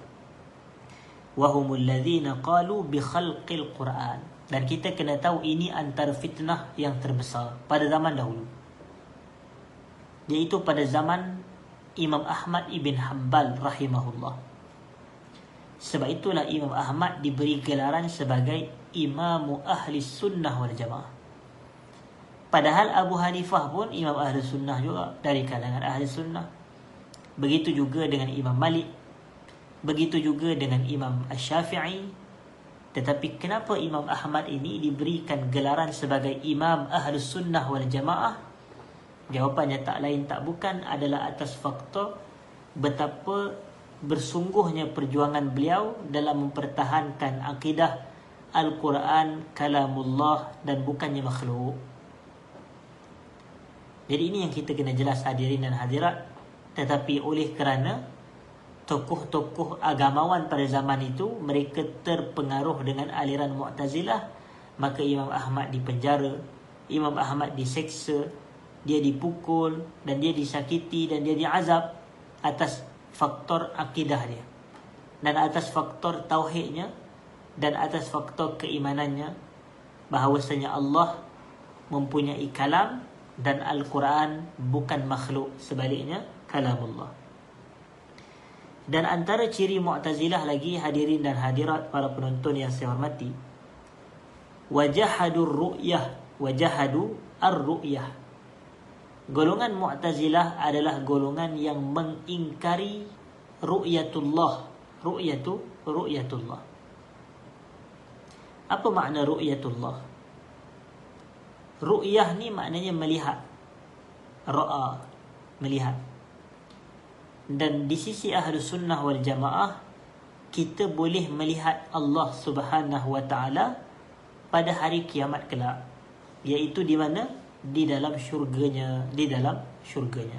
Wahumul ladzina qalu bi khalqil Quran. Dan kita kena tahu ini antara fitnah yang terbesar pada zaman dahulu. Iaitu pada zaman Imam Ahmad ibn Hanbal rahimahullah. Sebab itulah Imam Ahmad diberi gelaran sebagai Imam Ahli Sunnah wal Jamaah. Padahal Abu Hanifah pun Imam Ahli Sunnah juga dari kalangan Ahli Sunnah. Begitu juga dengan Imam Malik. Begitu juga dengan Imam Ash-Syafi'i. Tetapi kenapa Imam Ahmad ini diberikan gelaran sebagai Imam Ahlus Sunnah wal Jamaah? Jawapannya tak lain tak bukan adalah atas faktor betapa bersungguhnya perjuangan beliau dalam mempertahankan akidah Al-Quran kalamullah dan bukannya makhluk. Jadi ini yang kita kena jelas hadirin dan hadirat. Tetapi oleh kerana tokoh-tokoh agamawan pada zaman itu mereka terpengaruh dengan aliran Mu'tazilah maka Imam Ahmad dipenjara Imam Ahmad diseksa dia dipukul dan dia disakiti dan dia diazab atas faktor akidah dia dan atas faktor tauhidnya dan atas faktor keimanannya bahawasanya Allah mempunyai kalam dan Al-Quran bukan makhluk sebaliknya kalamullah dan antara ciri Mu'tazilah lagi hadirin dan hadirat para penonton yang saya hormati. Wajahadur ru'yah. Wajahadu ar-ru'yah. Golongan Mu'tazilah adalah golongan yang mengingkari ru'yatullah. Ru'yatu, ru'yatullah. Apa makna ru'yatullah? Ru'yah ni maknanya melihat. Ra'a, melihat. Dan di sisi ahlu sunnah wal jamaah kita boleh melihat Allah subhanahu wa ta'ala pada hari kiamat kelak. Iaitu di mana? Di dalam syurganya di dalam syurganya.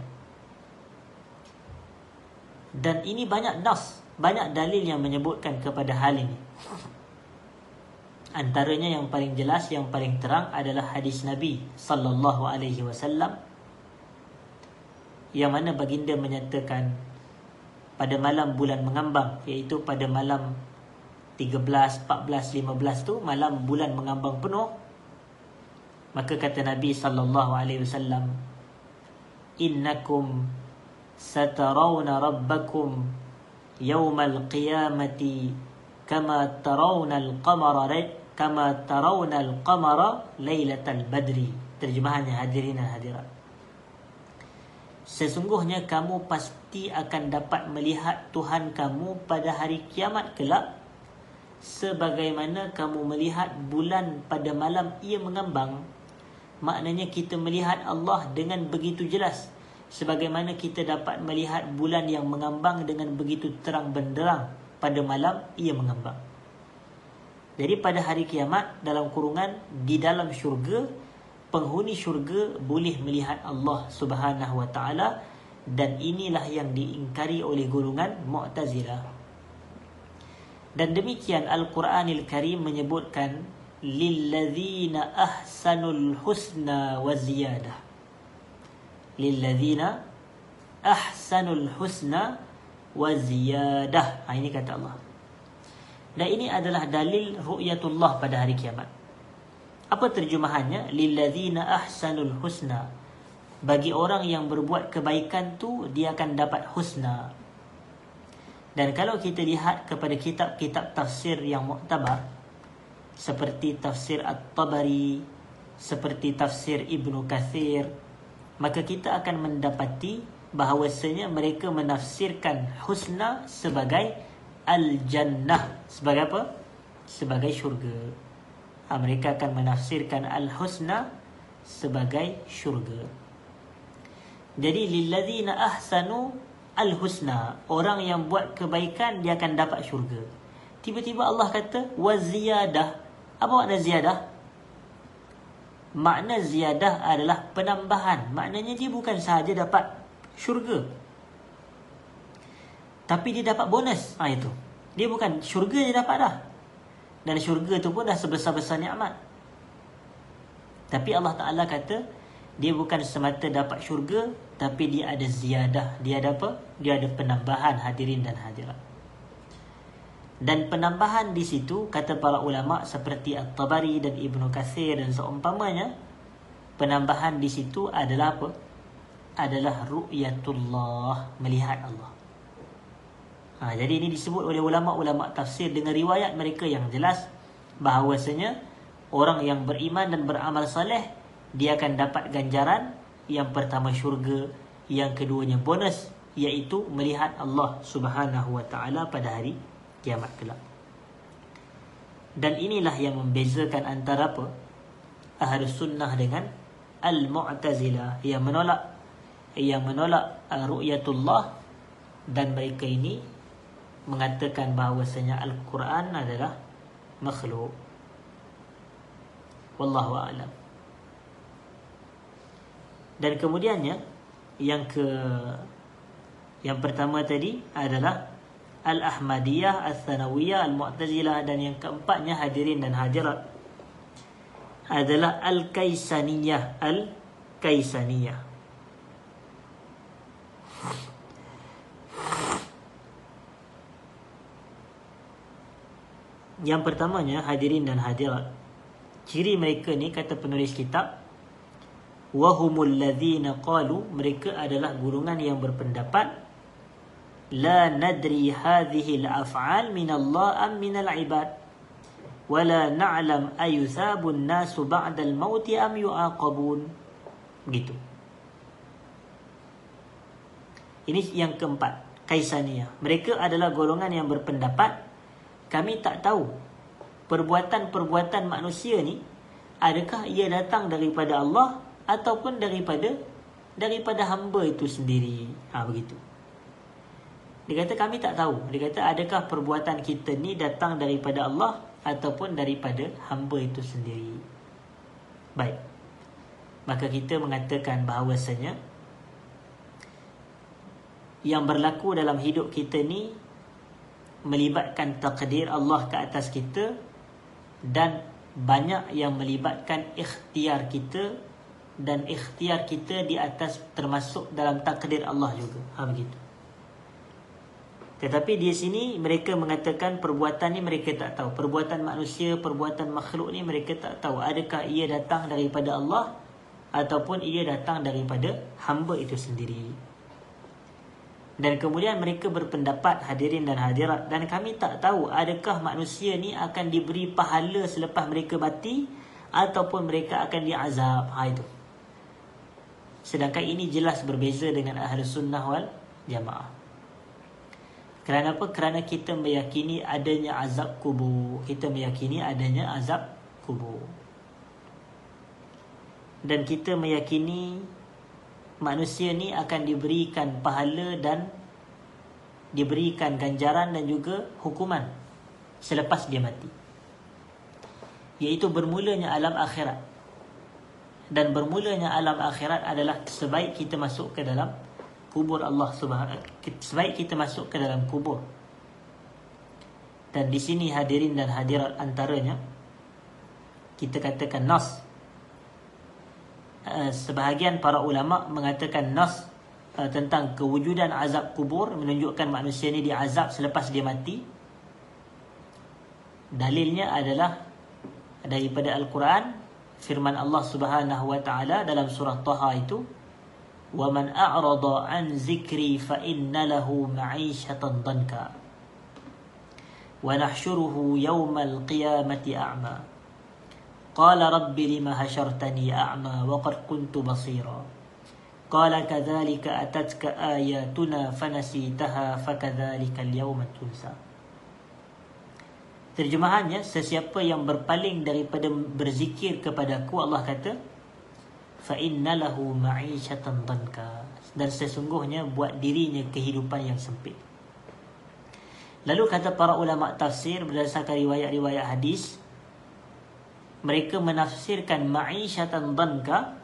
Dan ini banyak nas banyak dalil yang menyebutkan kepada hal ini antaranya yang paling jelas yang paling terang adalah hadis Nabi sallallahu alaihi wasallam yang mana baginda menyatakan pada malam bulan mengambang iaitu pada malam 13, 14, 15 tu malam bulan mengambang penuh maka kata Nabi sallallahu alaihi wasallam innakum satarawna rabbakum yawmal qiyamati kama tarawna al-qamara kama tarawna al-qamara lailatal badri terjemahannya hadirin dan hadirat. Sesungguhnya kamu pasti akan dapat melihat Tuhan kamu pada hari kiamat kelak Sebagaimana kamu melihat bulan pada malam ia mengambang. Maknanya kita melihat Allah dengan begitu jelas Sebagaimana kita dapat melihat bulan yang mengambang dengan begitu terang benderang Pada malam ia mengambang Jadi pada hari kiamat dalam kurungan di dalam syurga penghuni syurga boleh melihat Allah Subhanahu wa taala dan inilah yang diingkari oleh golongan Mu'tazilah. Dan demikian Al-Quranil Karim menyebutkan lilladzina ahsanul husna wa ziyadah. Lilladzina ahsanul husna wa ziyadah. Ha, ini kata Allah. Dan ini adalah dalil ru'yatullah pada hari kiamat. Apa terjemahannya? Lilladzina ahsanul husna. Bagi orang yang berbuat kebaikan tu dia akan dapat husna. Dan kalau kita lihat kepada kitab-kitab tafsir yang muktabar seperti tafsir At-Tabari, seperti tafsir Ibnu Kathir, maka kita akan mendapati bahawasanya mereka menafsirkan husna sebagai al-jannah. Sebagai apa? Sebagai syurga ha, mereka akan menafsirkan al-husna sebagai syurga. Jadi lilladzina ahsanu al-husna, orang yang buat kebaikan dia akan dapat syurga. Tiba-tiba Allah kata wa ziyadah. Apa makna ziyadah? Makna ziyadah adalah penambahan. Maknanya dia bukan sahaja dapat syurga. Tapi dia dapat bonus. Ha, itu. Dia bukan syurga dia dapat dah. Dan syurga tu pun dah sebesar-besar nikmat. Tapi Allah Ta'ala kata, dia bukan semata dapat syurga, tapi dia ada ziyadah. Dia ada apa? Dia ada penambahan hadirin dan hadirat. Dan penambahan di situ, kata para ulama seperti At-Tabari dan Ibnu Kathir dan seumpamanya, penambahan di situ adalah apa? Adalah ru'yatullah, melihat Allah. Ha, jadi ini disebut oleh ulama-ulama tafsir dengan riwayat mereka yang jelas bahawasanya orang yang beriman dan beramal saleh dia akan dapat ganjaran yang pertama syurga, yang keduanya bonus iaitu melihat Allah Subhanahu wa taala pada hari kiamat kelak. Dan inilah yang membezakan antara apa? Ahli sunnah dengan Al-Mu'tazilah yang menolak yang menolak uh, ru'yatullah dan mereka ini mengatakan bahawasanya Al-Quran adalah makhluk. Wallahu a'lam. Dan kemudiannya yang ke yang pertama tadi adalah Al-Ahmadiyah, Al-Thanawiyah, Al-Mu'tazilah dan yang keempatnya hadirin dan hadirat adalah Al-Kaisaniyah Al-Kaisaniyah Yang pertamanya hadirin dan hadirat. Ciri mereka ni kata penulis kitab Wahumul ladhina qalu Mereka adalah gulungan yang berpendapat La nadri hadhihi al-af'al min Allah am min al-ibad wala na'lam ayuthabun nasu ba'dal mauti am yu'aqabun. Begitu. Ini yang keempat kaisaniyah mereka adalah golongan yang berpendapat kami tak tahu perbuatan-perbuatan manusia ni adakah ia datang daripada Allah ataupun daripada daripada hamba itu sendiri ha begitu dia kata kami tak tahu dia kata adakah perbuatan kita ni datang daripada Allah ataupun daripada hamba itu sendiri. Baik. Maka kita mengatakan bahawasanya yang berlaku dalam hidup kita ni melibatkan takdir Allah ke atas kita dan banyak yang melibatkan ikhtiar kita dan ikhtiar kita di atas termasuk dalam takdir Allah juga. Ha begitu. Tetapi di sini mereka mengatakan perbuatan ni mereka tak tahu. Perbuatan manusia, perbuatan makhluk ni mereka tak tahu. Adakah ia datang daripada Allah ataupun ia datang daripada hamba itu sendiri. Dan kemudian mereka berpendapat hadirin dan hadirat dan kami tak tahu adakah manusia ni akan diberi pahala selepas mereka mati ataupun mereka akan diazab. Ha itu. Sedangkan ini jelas berbeza dengan ahli sunnah wal jamaah. Kerana apa? Kerana kita meyakini adanya azab kubur. Kita meyakini adanya azab kubur. Dan kita meyakini manusia ni akan diberikan pahala dan diberikan ganjaran dan juga hukuman selepas dia mati. Iaitu bermulanya alam akhirat. Dan bermulanya alam akhirat adalah sebaik kita masuk ke dalam kubur Allah Subhanahu sebaik kita masuk ke dalam kubur. Dan di sini hadirin dan hadirat antaranya kita katakan nas uh, sebahagian para ulama mengatakan nas uh, tentang kewujudan azab kubur menunjukkan manusia ini diazab selepas dia mati. Dalilnya adalah daripada Al-Quran firman Allah Subhanahu wa taala dalam surah Taha itu ومن أعرض عن ذكري فإن له معيشة ضنكا ونحشره يوم القيامة أعمى قال رب لم هشرتني أعمى وقد كنت بصيرا قال كذلك أتتك آياتنا فنسيتها فكذلك اليوم تنسى Terjemahannya, sesiapa yang berpaling daripada berzikir kepadaku, Allah kata, fa inna lahu ma'ishatan danka dan sesungguhnya buat dirinya kehidupan yang sempit lalu kata para ulama tafsir berdasarkan riwayat-riwayat hadis mereka menafsirkan ma'ishatan danka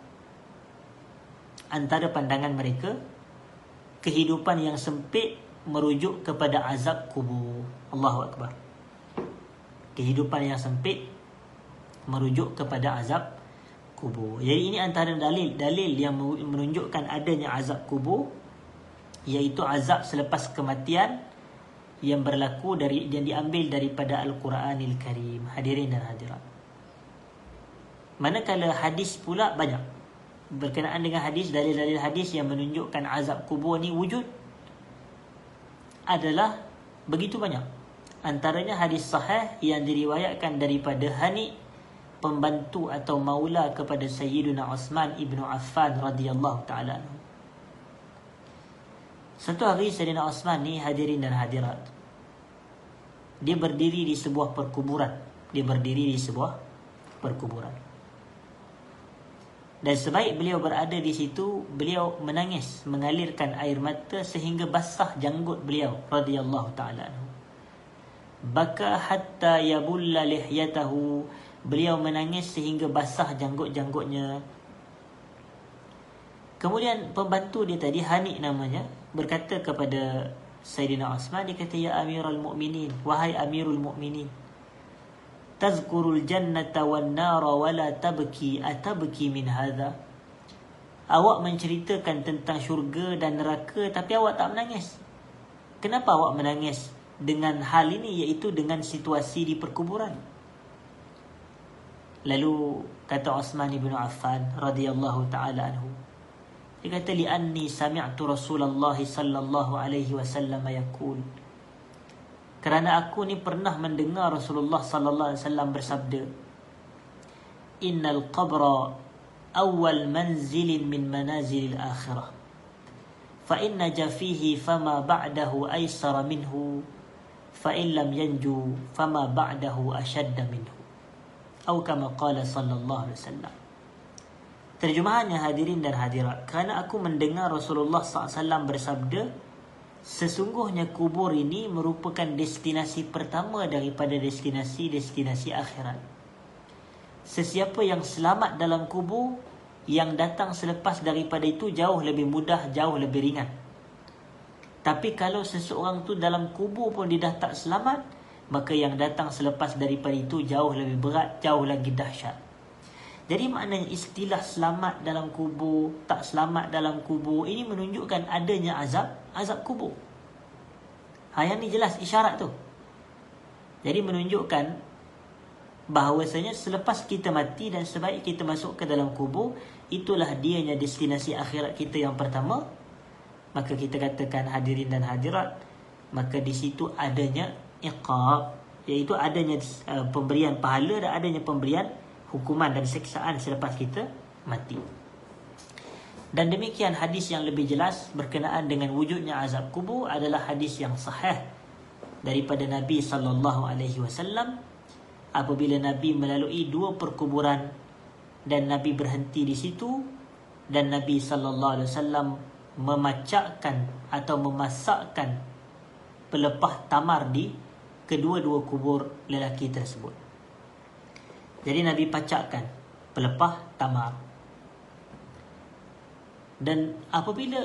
antara pandangan mereka kehidupan yang sempit merujuk kepada azab kubur Allahu akbar kehidupan yang sempit merujuk kepada azab kubur. Jadi ini antara dalil-dalil yang menunjukkan adanya azab kubur iaitu azab selepas kematian yang berlaku dari yang diambil daripada Al-Quranil Karim. Hadirin dan hadirat. Manakala hadis pula banyak berkenaan dengan hadis dalil-dalil hadis yang menunjukkan azab kubur ni wujud adalah begitu banyak. Antaranya hadis sahih yang diriwayatkan daripada Hani pembantu atau maula kepada Sayyidina Osman ibnu Affan radhiyallahu taala. Satu hari Sayyidina Osman ni hadirin dan hadirat. Dia berdiri di sebuah perkuburan dia berdiri di sebuah perkuburan. Dan sebaik beliau berada di situ, beliau menangis, mengalirkan air mata sehingga basah janggut beliau radhiyallahu taala. Baka hatta yabulla lihyatahu, beliau menangis sehingga basah janggut-janggutnya. Kemudian pembantu dia tadi Hani namanya berkata kepada Sayyidina Osman dia kata ya Amirul Mukminin wahai Amirul Mukminin tazkurul jannata wan nara wala tabki atabki min hadha awak menceritakan tentang syurga dan neraka tapi awak tak menangis. Kenapa awak menangis dengan hal ini iaitu dengan situasi di perkuburan? Lalu kata Osman bin Affan radhiyallahu taala anhu dia kata li anni sami'tu Rasulullah sallallahu alaihi wasallam yaqul kerana aku ni pernah mendengar Rasulullah sallallahu alaihi wasallam bersabda Innal qabra awal manzilin min manazil al-akhirah fa inna jafihi fama ba'dahu aysara minhu fa in lam yanju fama ba'dahu ashadda minhu. Atau kama qala sallallahu alaihi wasallam. Terjemahannya hadirin dan hadirat Kerana aku mendengar Rasulullah SAW bersabda Sesungguhnya kubur ini merupakan destinasi pertama daripada destinasi-destinasi akhirat. Sesiapa yang selamat dalam kubur, yang datang selepas daripada itu jauh lebih mudah, jauh lebih ringan. Tapi kalau seseorang tu dalam kubur pun dia dah tak selamat, maka yang datang selepas daripada itu jauh lebih berat, jauh lagi dahsyat. Jadi maknanya istilah selamat dalam kubur, tak selamat dalam kubur ini menunjukkan adanya azab, azab kubur. Ha yang ni jelas isyarat tu. Jadi menunjukkan bahawasanya selepas kita mati dan sebaik kita masuk ke dalam kubur, itulah dianya destinasi akhirat kita yang pertama. Maka kita katakan hadirin dan hadirat, maka di situ adanya iqab, iaitu adanya uh, pemberian pahala dan adanya pemberian hukuman dan seksaan selepas kita mati. Dan demikian hadis yang lebih jelas berkenaan dengan wujudnya azab kubur adalah hadis yang sahih daripada Nabi sallallahu alaihi wasallam apabila Nabi melalui dua perkuburan dan Nabi berhenti di situ dan Nabi sallallahu alaihi wasallam memacakkan atau memasakkan pelepah tamar di kedua-dua kubur lelaki tersebut. Jadi Nabi pacakkan pelepah tamar. Dan apabila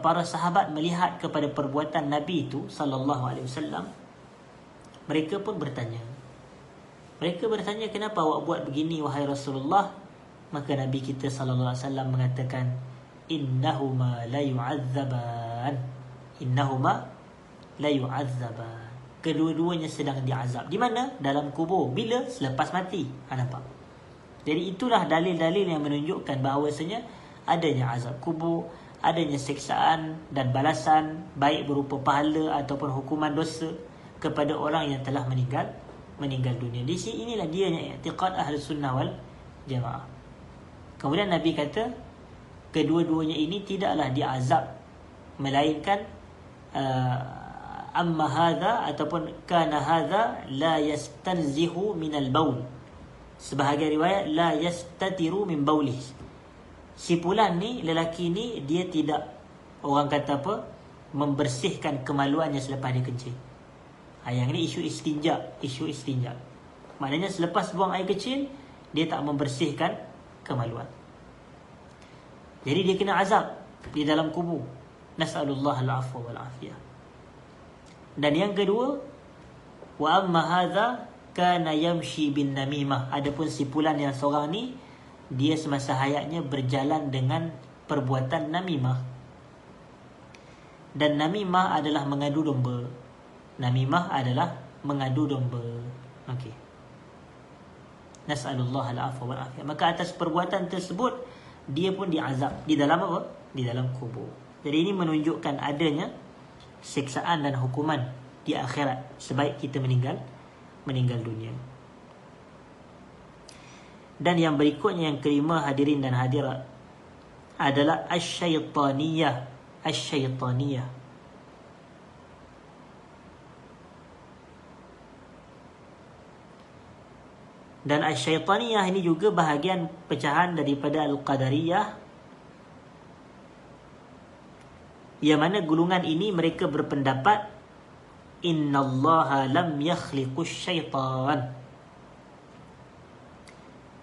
para sahabat melihat kepada perbuatan Nabi itu sallallahu alaihi wasallam mereka pun bertanya. Mereka bertanya kenapa awak buat begini wahai Rasulullah? Maka Nabi kita sallallahu alaihi wasallam mengatakan innahuma la yu'adzaban. Innahuma la yu'adzaban kedua-duanya sedang diazab. Di mana? Dalam kubur. Bila? Selepas mati. Ha, nampak? Jadi itulah dalil-dalil yang menunjukkan bahawasanya adanya azab kubur, adanya seksaan dan balasan baik berupa pahala ataupun hukuman dosa kepada orang yang telah meninggal meninggal dunia. Di sini inilah dia yang i'tiqad ahli sunnah wal jamaah. Kemudian Nabi kata kedua-duanya ini tidaklah diazab melainkan uh, amma hadha ataupun kana hadha la yastanzihu min al-baul sebahagian riwayat la yastatiru min baulih si pulan ni lelaki ni dia tidak orang kata apa membersihkan kemaluannya selepas dia kencing ha, yang ni isu istinja isu istinja. Maknanya selepas buang air kecil dia tak membersihkan kemaluan. Jadi dia kena azab di dalam kubur. Nasallallahu al-afwa wal afiyah dan yang kedua, wa amma hadza kana yamshi bin namimah. Adapun si pulan yang seorang ni dia semasa hayatnya berjalan dengan perbuatan namimah. Dan namimah adalah mengadu domba. Namimah adalah mengadu domba. Okey. Nas'alullah al-afwa wal afiyah. Maka atas perbuatan tersebut dia pun diazab di dalam apa? Di dalam kubur. Jadi ini menunjukkan adanya siksaan dan hukuman di akhirat sebaik kita meninggal meninggal dunia. Dan yang berikutnya yang kelima hadirin dan hadirat adalah asyaitaniyah asyaitaniyah Dan Al-Syaitaniyah ini juga bahagian pecahan daripada Al-Qadariyah Yang mana gulungan ini mereka berpendapat Inna Allah lam yakhliqus syaitan.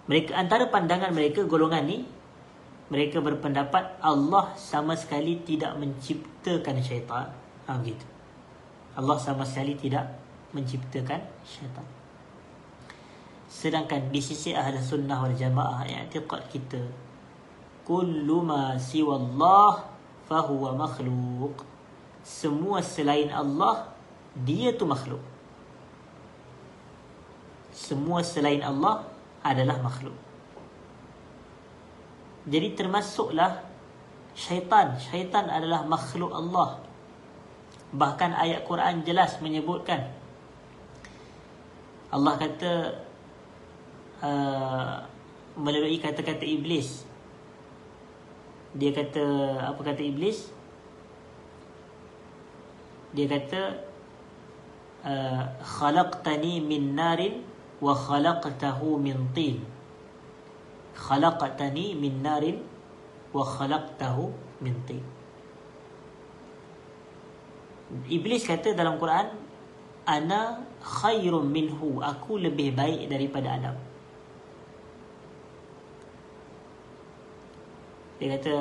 Mereka antara pandangan mereka golongan ni mereka berpendapat Allah sama sekali tidak menciptakan syaitan. Ha, begitu. Allah sama sekali tidak menciptakan syaitan. Sedangkan di sisi ahli sunnah wal jamaah i'tiqad kita kullu ma siwa Allah fahuwa makhluk semua selain Allah dia tu makhluk. Semua selain Allah adalah makhluk. Jadi termasuklah syaitan. Syaitan adalah makhluk Allah. Bahkan ayat Quran jelas menyebutkan. Allah kata uh, melalui kata-kata iblis dia kata apa kata iblis? Dia kata uh, khalaqtani min narin wa khalaqtahu min tin. Khalaqtani min narin wa khalaqtahu min tin. Iblis kata dalam Quran ana khairum minhu aku lebih baik daripada Adam Dia kata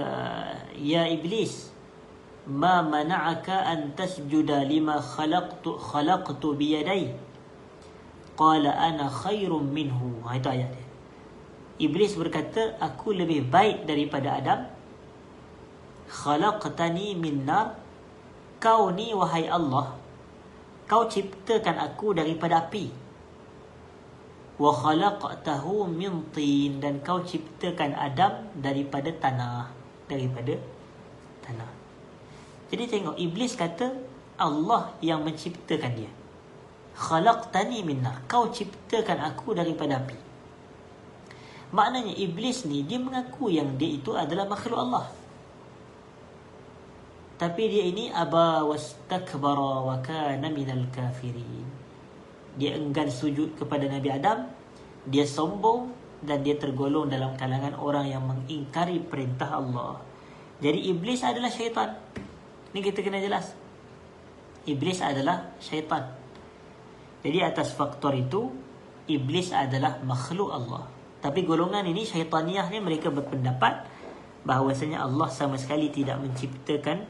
ya iblis ma mana'aka an tasjuda lima khalaqtu khalaqtu bi yaday qala ana khairum minhu. Ha itu ayat dia. Iblis berkata aku lebih baik daripada adam. Khalaqtani min nar. Kau ni wahai Allah kau ciptakan aku daripada api wa khalaqtahu min tin. Dan kau ciptakan Adam daripada tanah. Daripada tanah. Jadi tengok iblis kata Allah yang menciptakan dia. Khalaqtani min nar. Kau ciptakan aku daripada api. Maknanya iblis ni dia mengaku yang dia itu adalah makhluk Allah. Tapi dia ini aba wastakbara wa kana minal kafirin dia enggan sujud kepada Nabi Adam dia sombong dan dia tergolong dalam kalangan orang yang mengingkari perintah Allah. Jadi iblis adalah syaitan. Ni kita kena jelas. Iblis adalah syaitan. Jadi atas faktor itu iblis adalah makhluk Allah. Tapi golongan ini syaitaniah ni mereka berpendapat bahawasanya Allah sama sekali tidak menciptakan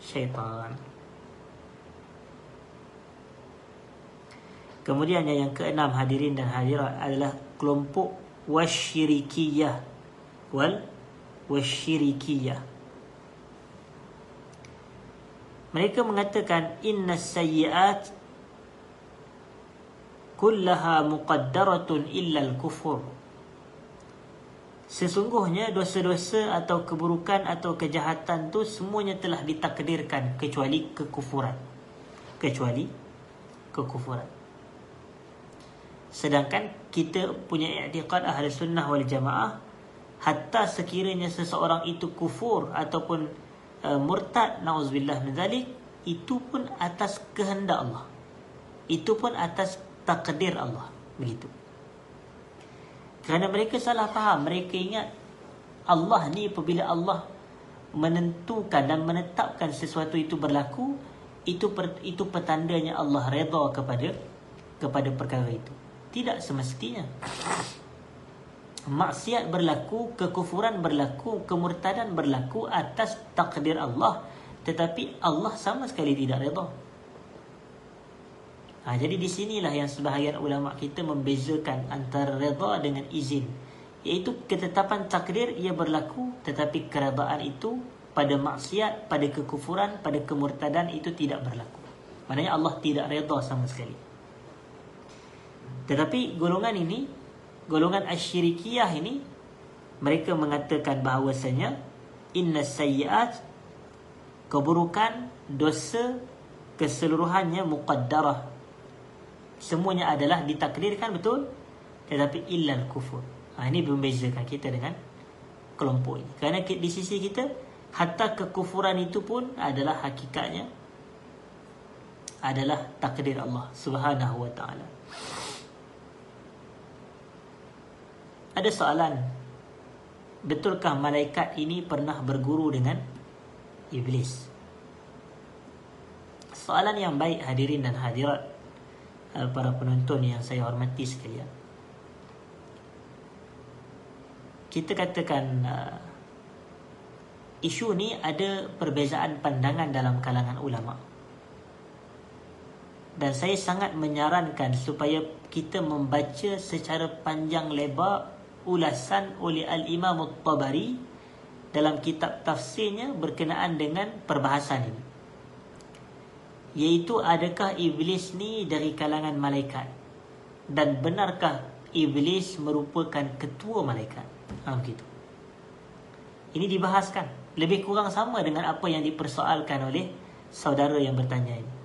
syaitan Kemudian yang keenam hadirin dan hadirat adalah kelompok wasyirikiyah wal wasyirikiyah. Mereka mengatakan inna sayyiat kullaha muqaddaratun illa al-kufur. Sesungguhnya dosa-dosa atau keburukan atau kejahatan tu semuanya telah ditakdirkan kecuali kekufuran. Kecuali kekufuran. Sedangkan kita punya i'tiqad ahli sunnah wal jamaah hatta sekiranya seseorang itu kufur ataupun uh, murtad nauzubillah min zalik itu pun atas kehendak Allah. Itu pun atas takdir Allah. Begitu. Kerana mereka salah faham, mereka ingat Allah ni apabila Allah menentukan dan menetapkan sesuatu itu berlaku, itu per, itu petandanya Allah redha kepada kepada perkara itu. Tidak semestinya. Maksiat berlaku, kekufuran berlaku, kemurtadan berlaku atas takdir Allah. Tetapi Allah sama sekali tidak reda. Ha, jadi di sinilah yang sebahagian ulama kita membezakan antara reda dengan izin. Iaitu ketetapan takdir ia berlaku tetapi keredaan itu pada maksiat, pada kekufuran, pada kemurtadan itu tidak berlaku. Maknanya Allah tidak reda sama sekali. Tetapi golongan ini Golongan asyirikiyah ini Mereka mengatakan bahawasanya Inna sayyiat Keburukan Dosa Keseluruhannya muqaddarah. Semuanya adalah ditakdirkan betul? Tetapi illal kufur. Ha, Ini membezakan kita dengan Kelompok ini. Kerana di sisi kita Hatta kekufuran itu pun adalah hakikatnya Adalah takdir Allah Subhanahu wa ta'ala ada soalan. Betulkah malaikat ini pernah berguru dengan iblis? Soalan yang baik hadirin dan hadirat uh, para penonton yang saya hormati sekalian. Kita katakan uh, isu ni ada perbezaan pandangan dalam kalangan ulama. Dan saya sangat menyarankan supaya kita membaca secara panjang lebar ulasan oleh Al-Imam Al-Tabari dalam kitab tafsirnya berkenaan dengan perbahasan ini. Iaitu adakah iblis ni dari kalangan malaikat? Dan benarkah iblis merupakan ketua malaikat? Ha, begitu. Ini dibahaskan. Lebih kurang sama dengan apa yang dipersoalkan oleh saudara yang bertanya ini.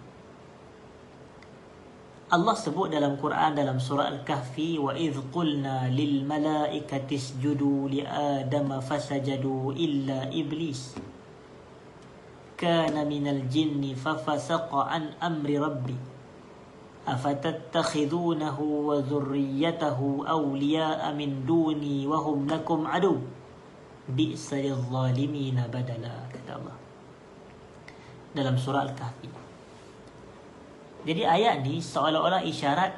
Allah sebut dalam Quran dalam surah Al-Kahfi wa idh qulna lil malaikati isjudu li adam fasajadu illa iblis. Kana minal jinni fafasaqa an amri rabbi. Afatattakhidunahu wa dhurriyyatahu awliya'a min duni wa hum lakum adu. Bi'sa lidh-dhalimin badala kata Allah. Dalam surah Al-Kahfi jadi ayat ni seolah-olah isyarat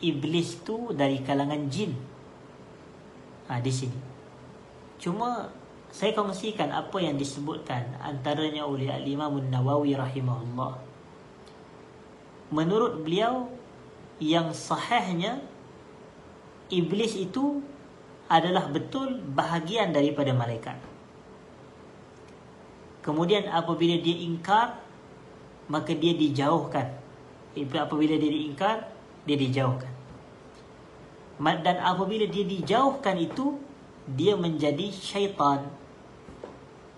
iblis tu dari kalangan jin. Ha, di sini. Cuma saya kongsikan apa yang disebutkan antaranya oleh Al-Imam Nawawi rahimahullah. Menurut beliau yang sahihnya iblis itu adalah betul bahagian daripada malaikat. Kemudian apabila dia ingkar maka dia dijauhkan apabila dia diingkar dia dijauhkan. Dan apabila dia dijauhkan itu dia menjadi syaitan.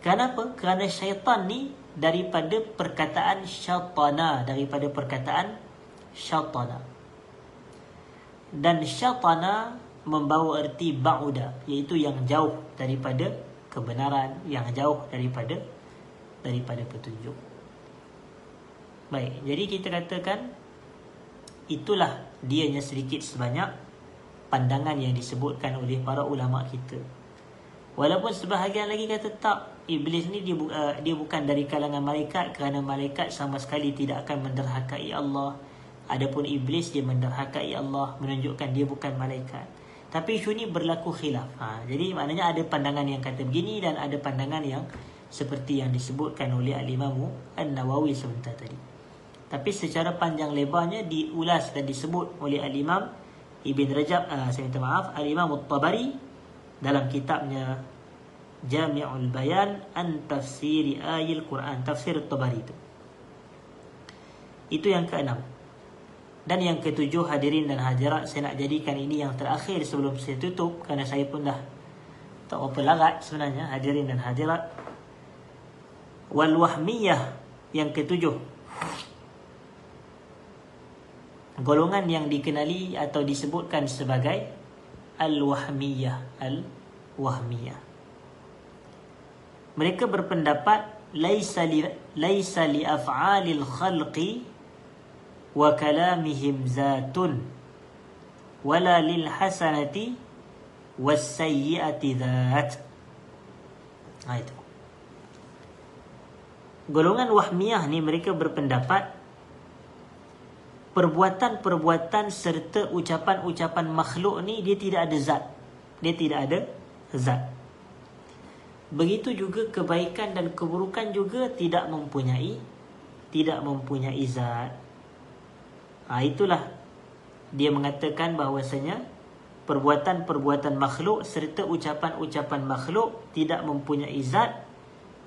Kenapa? Kerana syaitan ni daripada perkataan syaitana daripada perkataan syaitana dan syaitana membawa erti ba'uda iaitu yang jauh daripada kebenaran yang jauh daripada daripada petunjuk Baik, jadi kita katakan itulah dianya sedikit sebanyak pandangan yang disebutkan oleh para ulama kita. Walaupun sebahagian lagi kata tak, iblis ni dia, uh, dia bukan dari kalangan malaikat kerana malaikat sama sekali tidak akan menderhakai Allah. Adapun iblis dia menderhakai Allah menunjukkan dia bukan malaikat. Tapi isu ni berlaku khilaf. Ha, jadi maknanya ada pandangan yang kata begini dan ada pandangan yang seperti yang disebutkan oleh Al-Imam An-Nawawi sebentar tadi. Tapi secara panjang lebarnya diulas dan disebut oleh Al-Imam Ibn Rajab, uh, saya minta maaf, Al-Imam Al-Tabari dalam kitabnya Jami'ul Bayan an Tafsiri Ayil Quran, Tafsir Al-Tabari itu. Itu yang keenam. Dan yang ketujuh hadirin dan hadirat, saya nak jadikan ini yang terakhir sebelum saya tutup kerana saya pun dah tak apa larat sebenarnya hadirin dan hadirat. Wal Wahmiyah yang ketujuh golongan yang dikenali atau disebutkan sebagai al-wahmiyah al-wahmiyah. Mereka berpendapat laisa li laisa li af'alil khalqi wa kalamihim zatun wala lil hasanati was sayyiati ha, itu. Golongan wahmiyah ni mereka berpendapat perbuatan-perbuatan serta ucapan-ucapan makhluk ni dia tidak ada zat. Dia tidak ada zat. Begitu juga kebaikan dan keburukan juga tidak mempunyai tidak mempunyai zat. Ha, itulah dia mengatakan bahawasanya perbuatan-perbuatan makhluk serta ucapan-ucapan makhluk tidak mempunyai zat.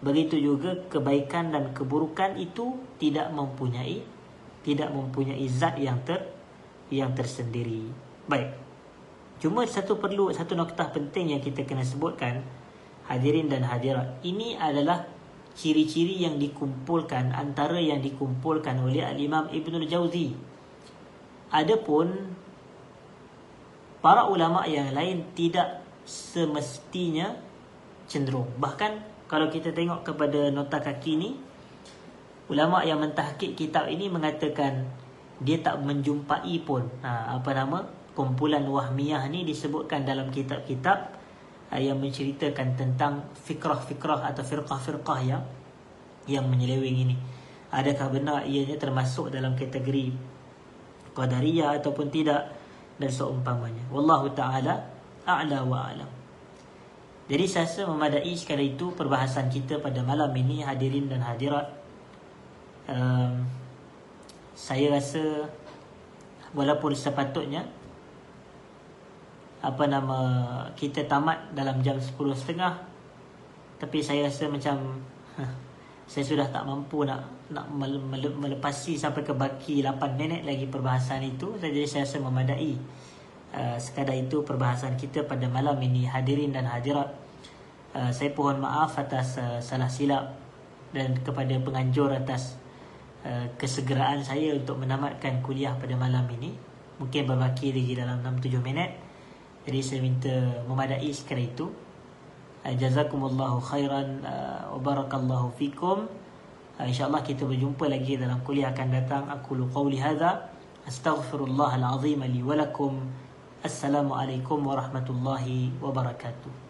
Begitu juga kebaikan dan keburukan itu tidak mempunyai tidak mempunyai zat yang ter yang tersendiri. Baik. Cuma satu perlu satu noktah penting yang kita kena sebutkan hadirin dan hadirat. Ini adalah ciri-ciri yang dikumpulkan antara yang dikumpulkan oleh Al-Imam Ibn Al-Jawzi. Adapun para ulama yang lain tidak semestinya cenderung. Bahkan kalau kita tengok kepada nota kaki ni ulama yang mentahqiq kitab ini mengatakan dia tak menjumpai pun ha, apa nama kumpulan wahmiyah ni disebutkan dalam kitab-kitab uh, yang menceritakan tentang fikrah-fikrah atau firqah-firqah yang yang menyeleweng ini. Adakah benar ianya termasuk dalam kategori qadariyah ataupun tidak dan seumpamanya. Wallahu taala a'la wa a'lam. Jadi saya rasa memadai sekali itu perbahasan kita pada malam ini hadirin dan hadirat. Um, saya rasa walaupun sepatutnya apa nama kita tamat dalam jam 10.30 tapi saya rasa macam saya sudah tak mampu nak nak melepasi sampai ke baki 8 minit lagi perbahasan itu. Jadi saya rasa memadai uh, sekadar itu perbahasan kita pada malam ini. Hadirin dan hadirat Uh, saya pohon maaf atas uh, salah silap dan kepada penganjur atas uh, kesegeraan saya untuk menamatkan kuliah pada malam ini. Mungkin berbaki lagi dalam 6-7 minit. Jadi saya minta memadai sekali itu. Uh, jazakumullahu khairan uh, wa barakallahu fikum. InsyaAllah kita berjumpa lagi dalam kuliah akan datang. Aku lu qawli hadha. Astaghfirullahalazim li walakum. Assalamualaikum warahmatullahi wabarakatuh.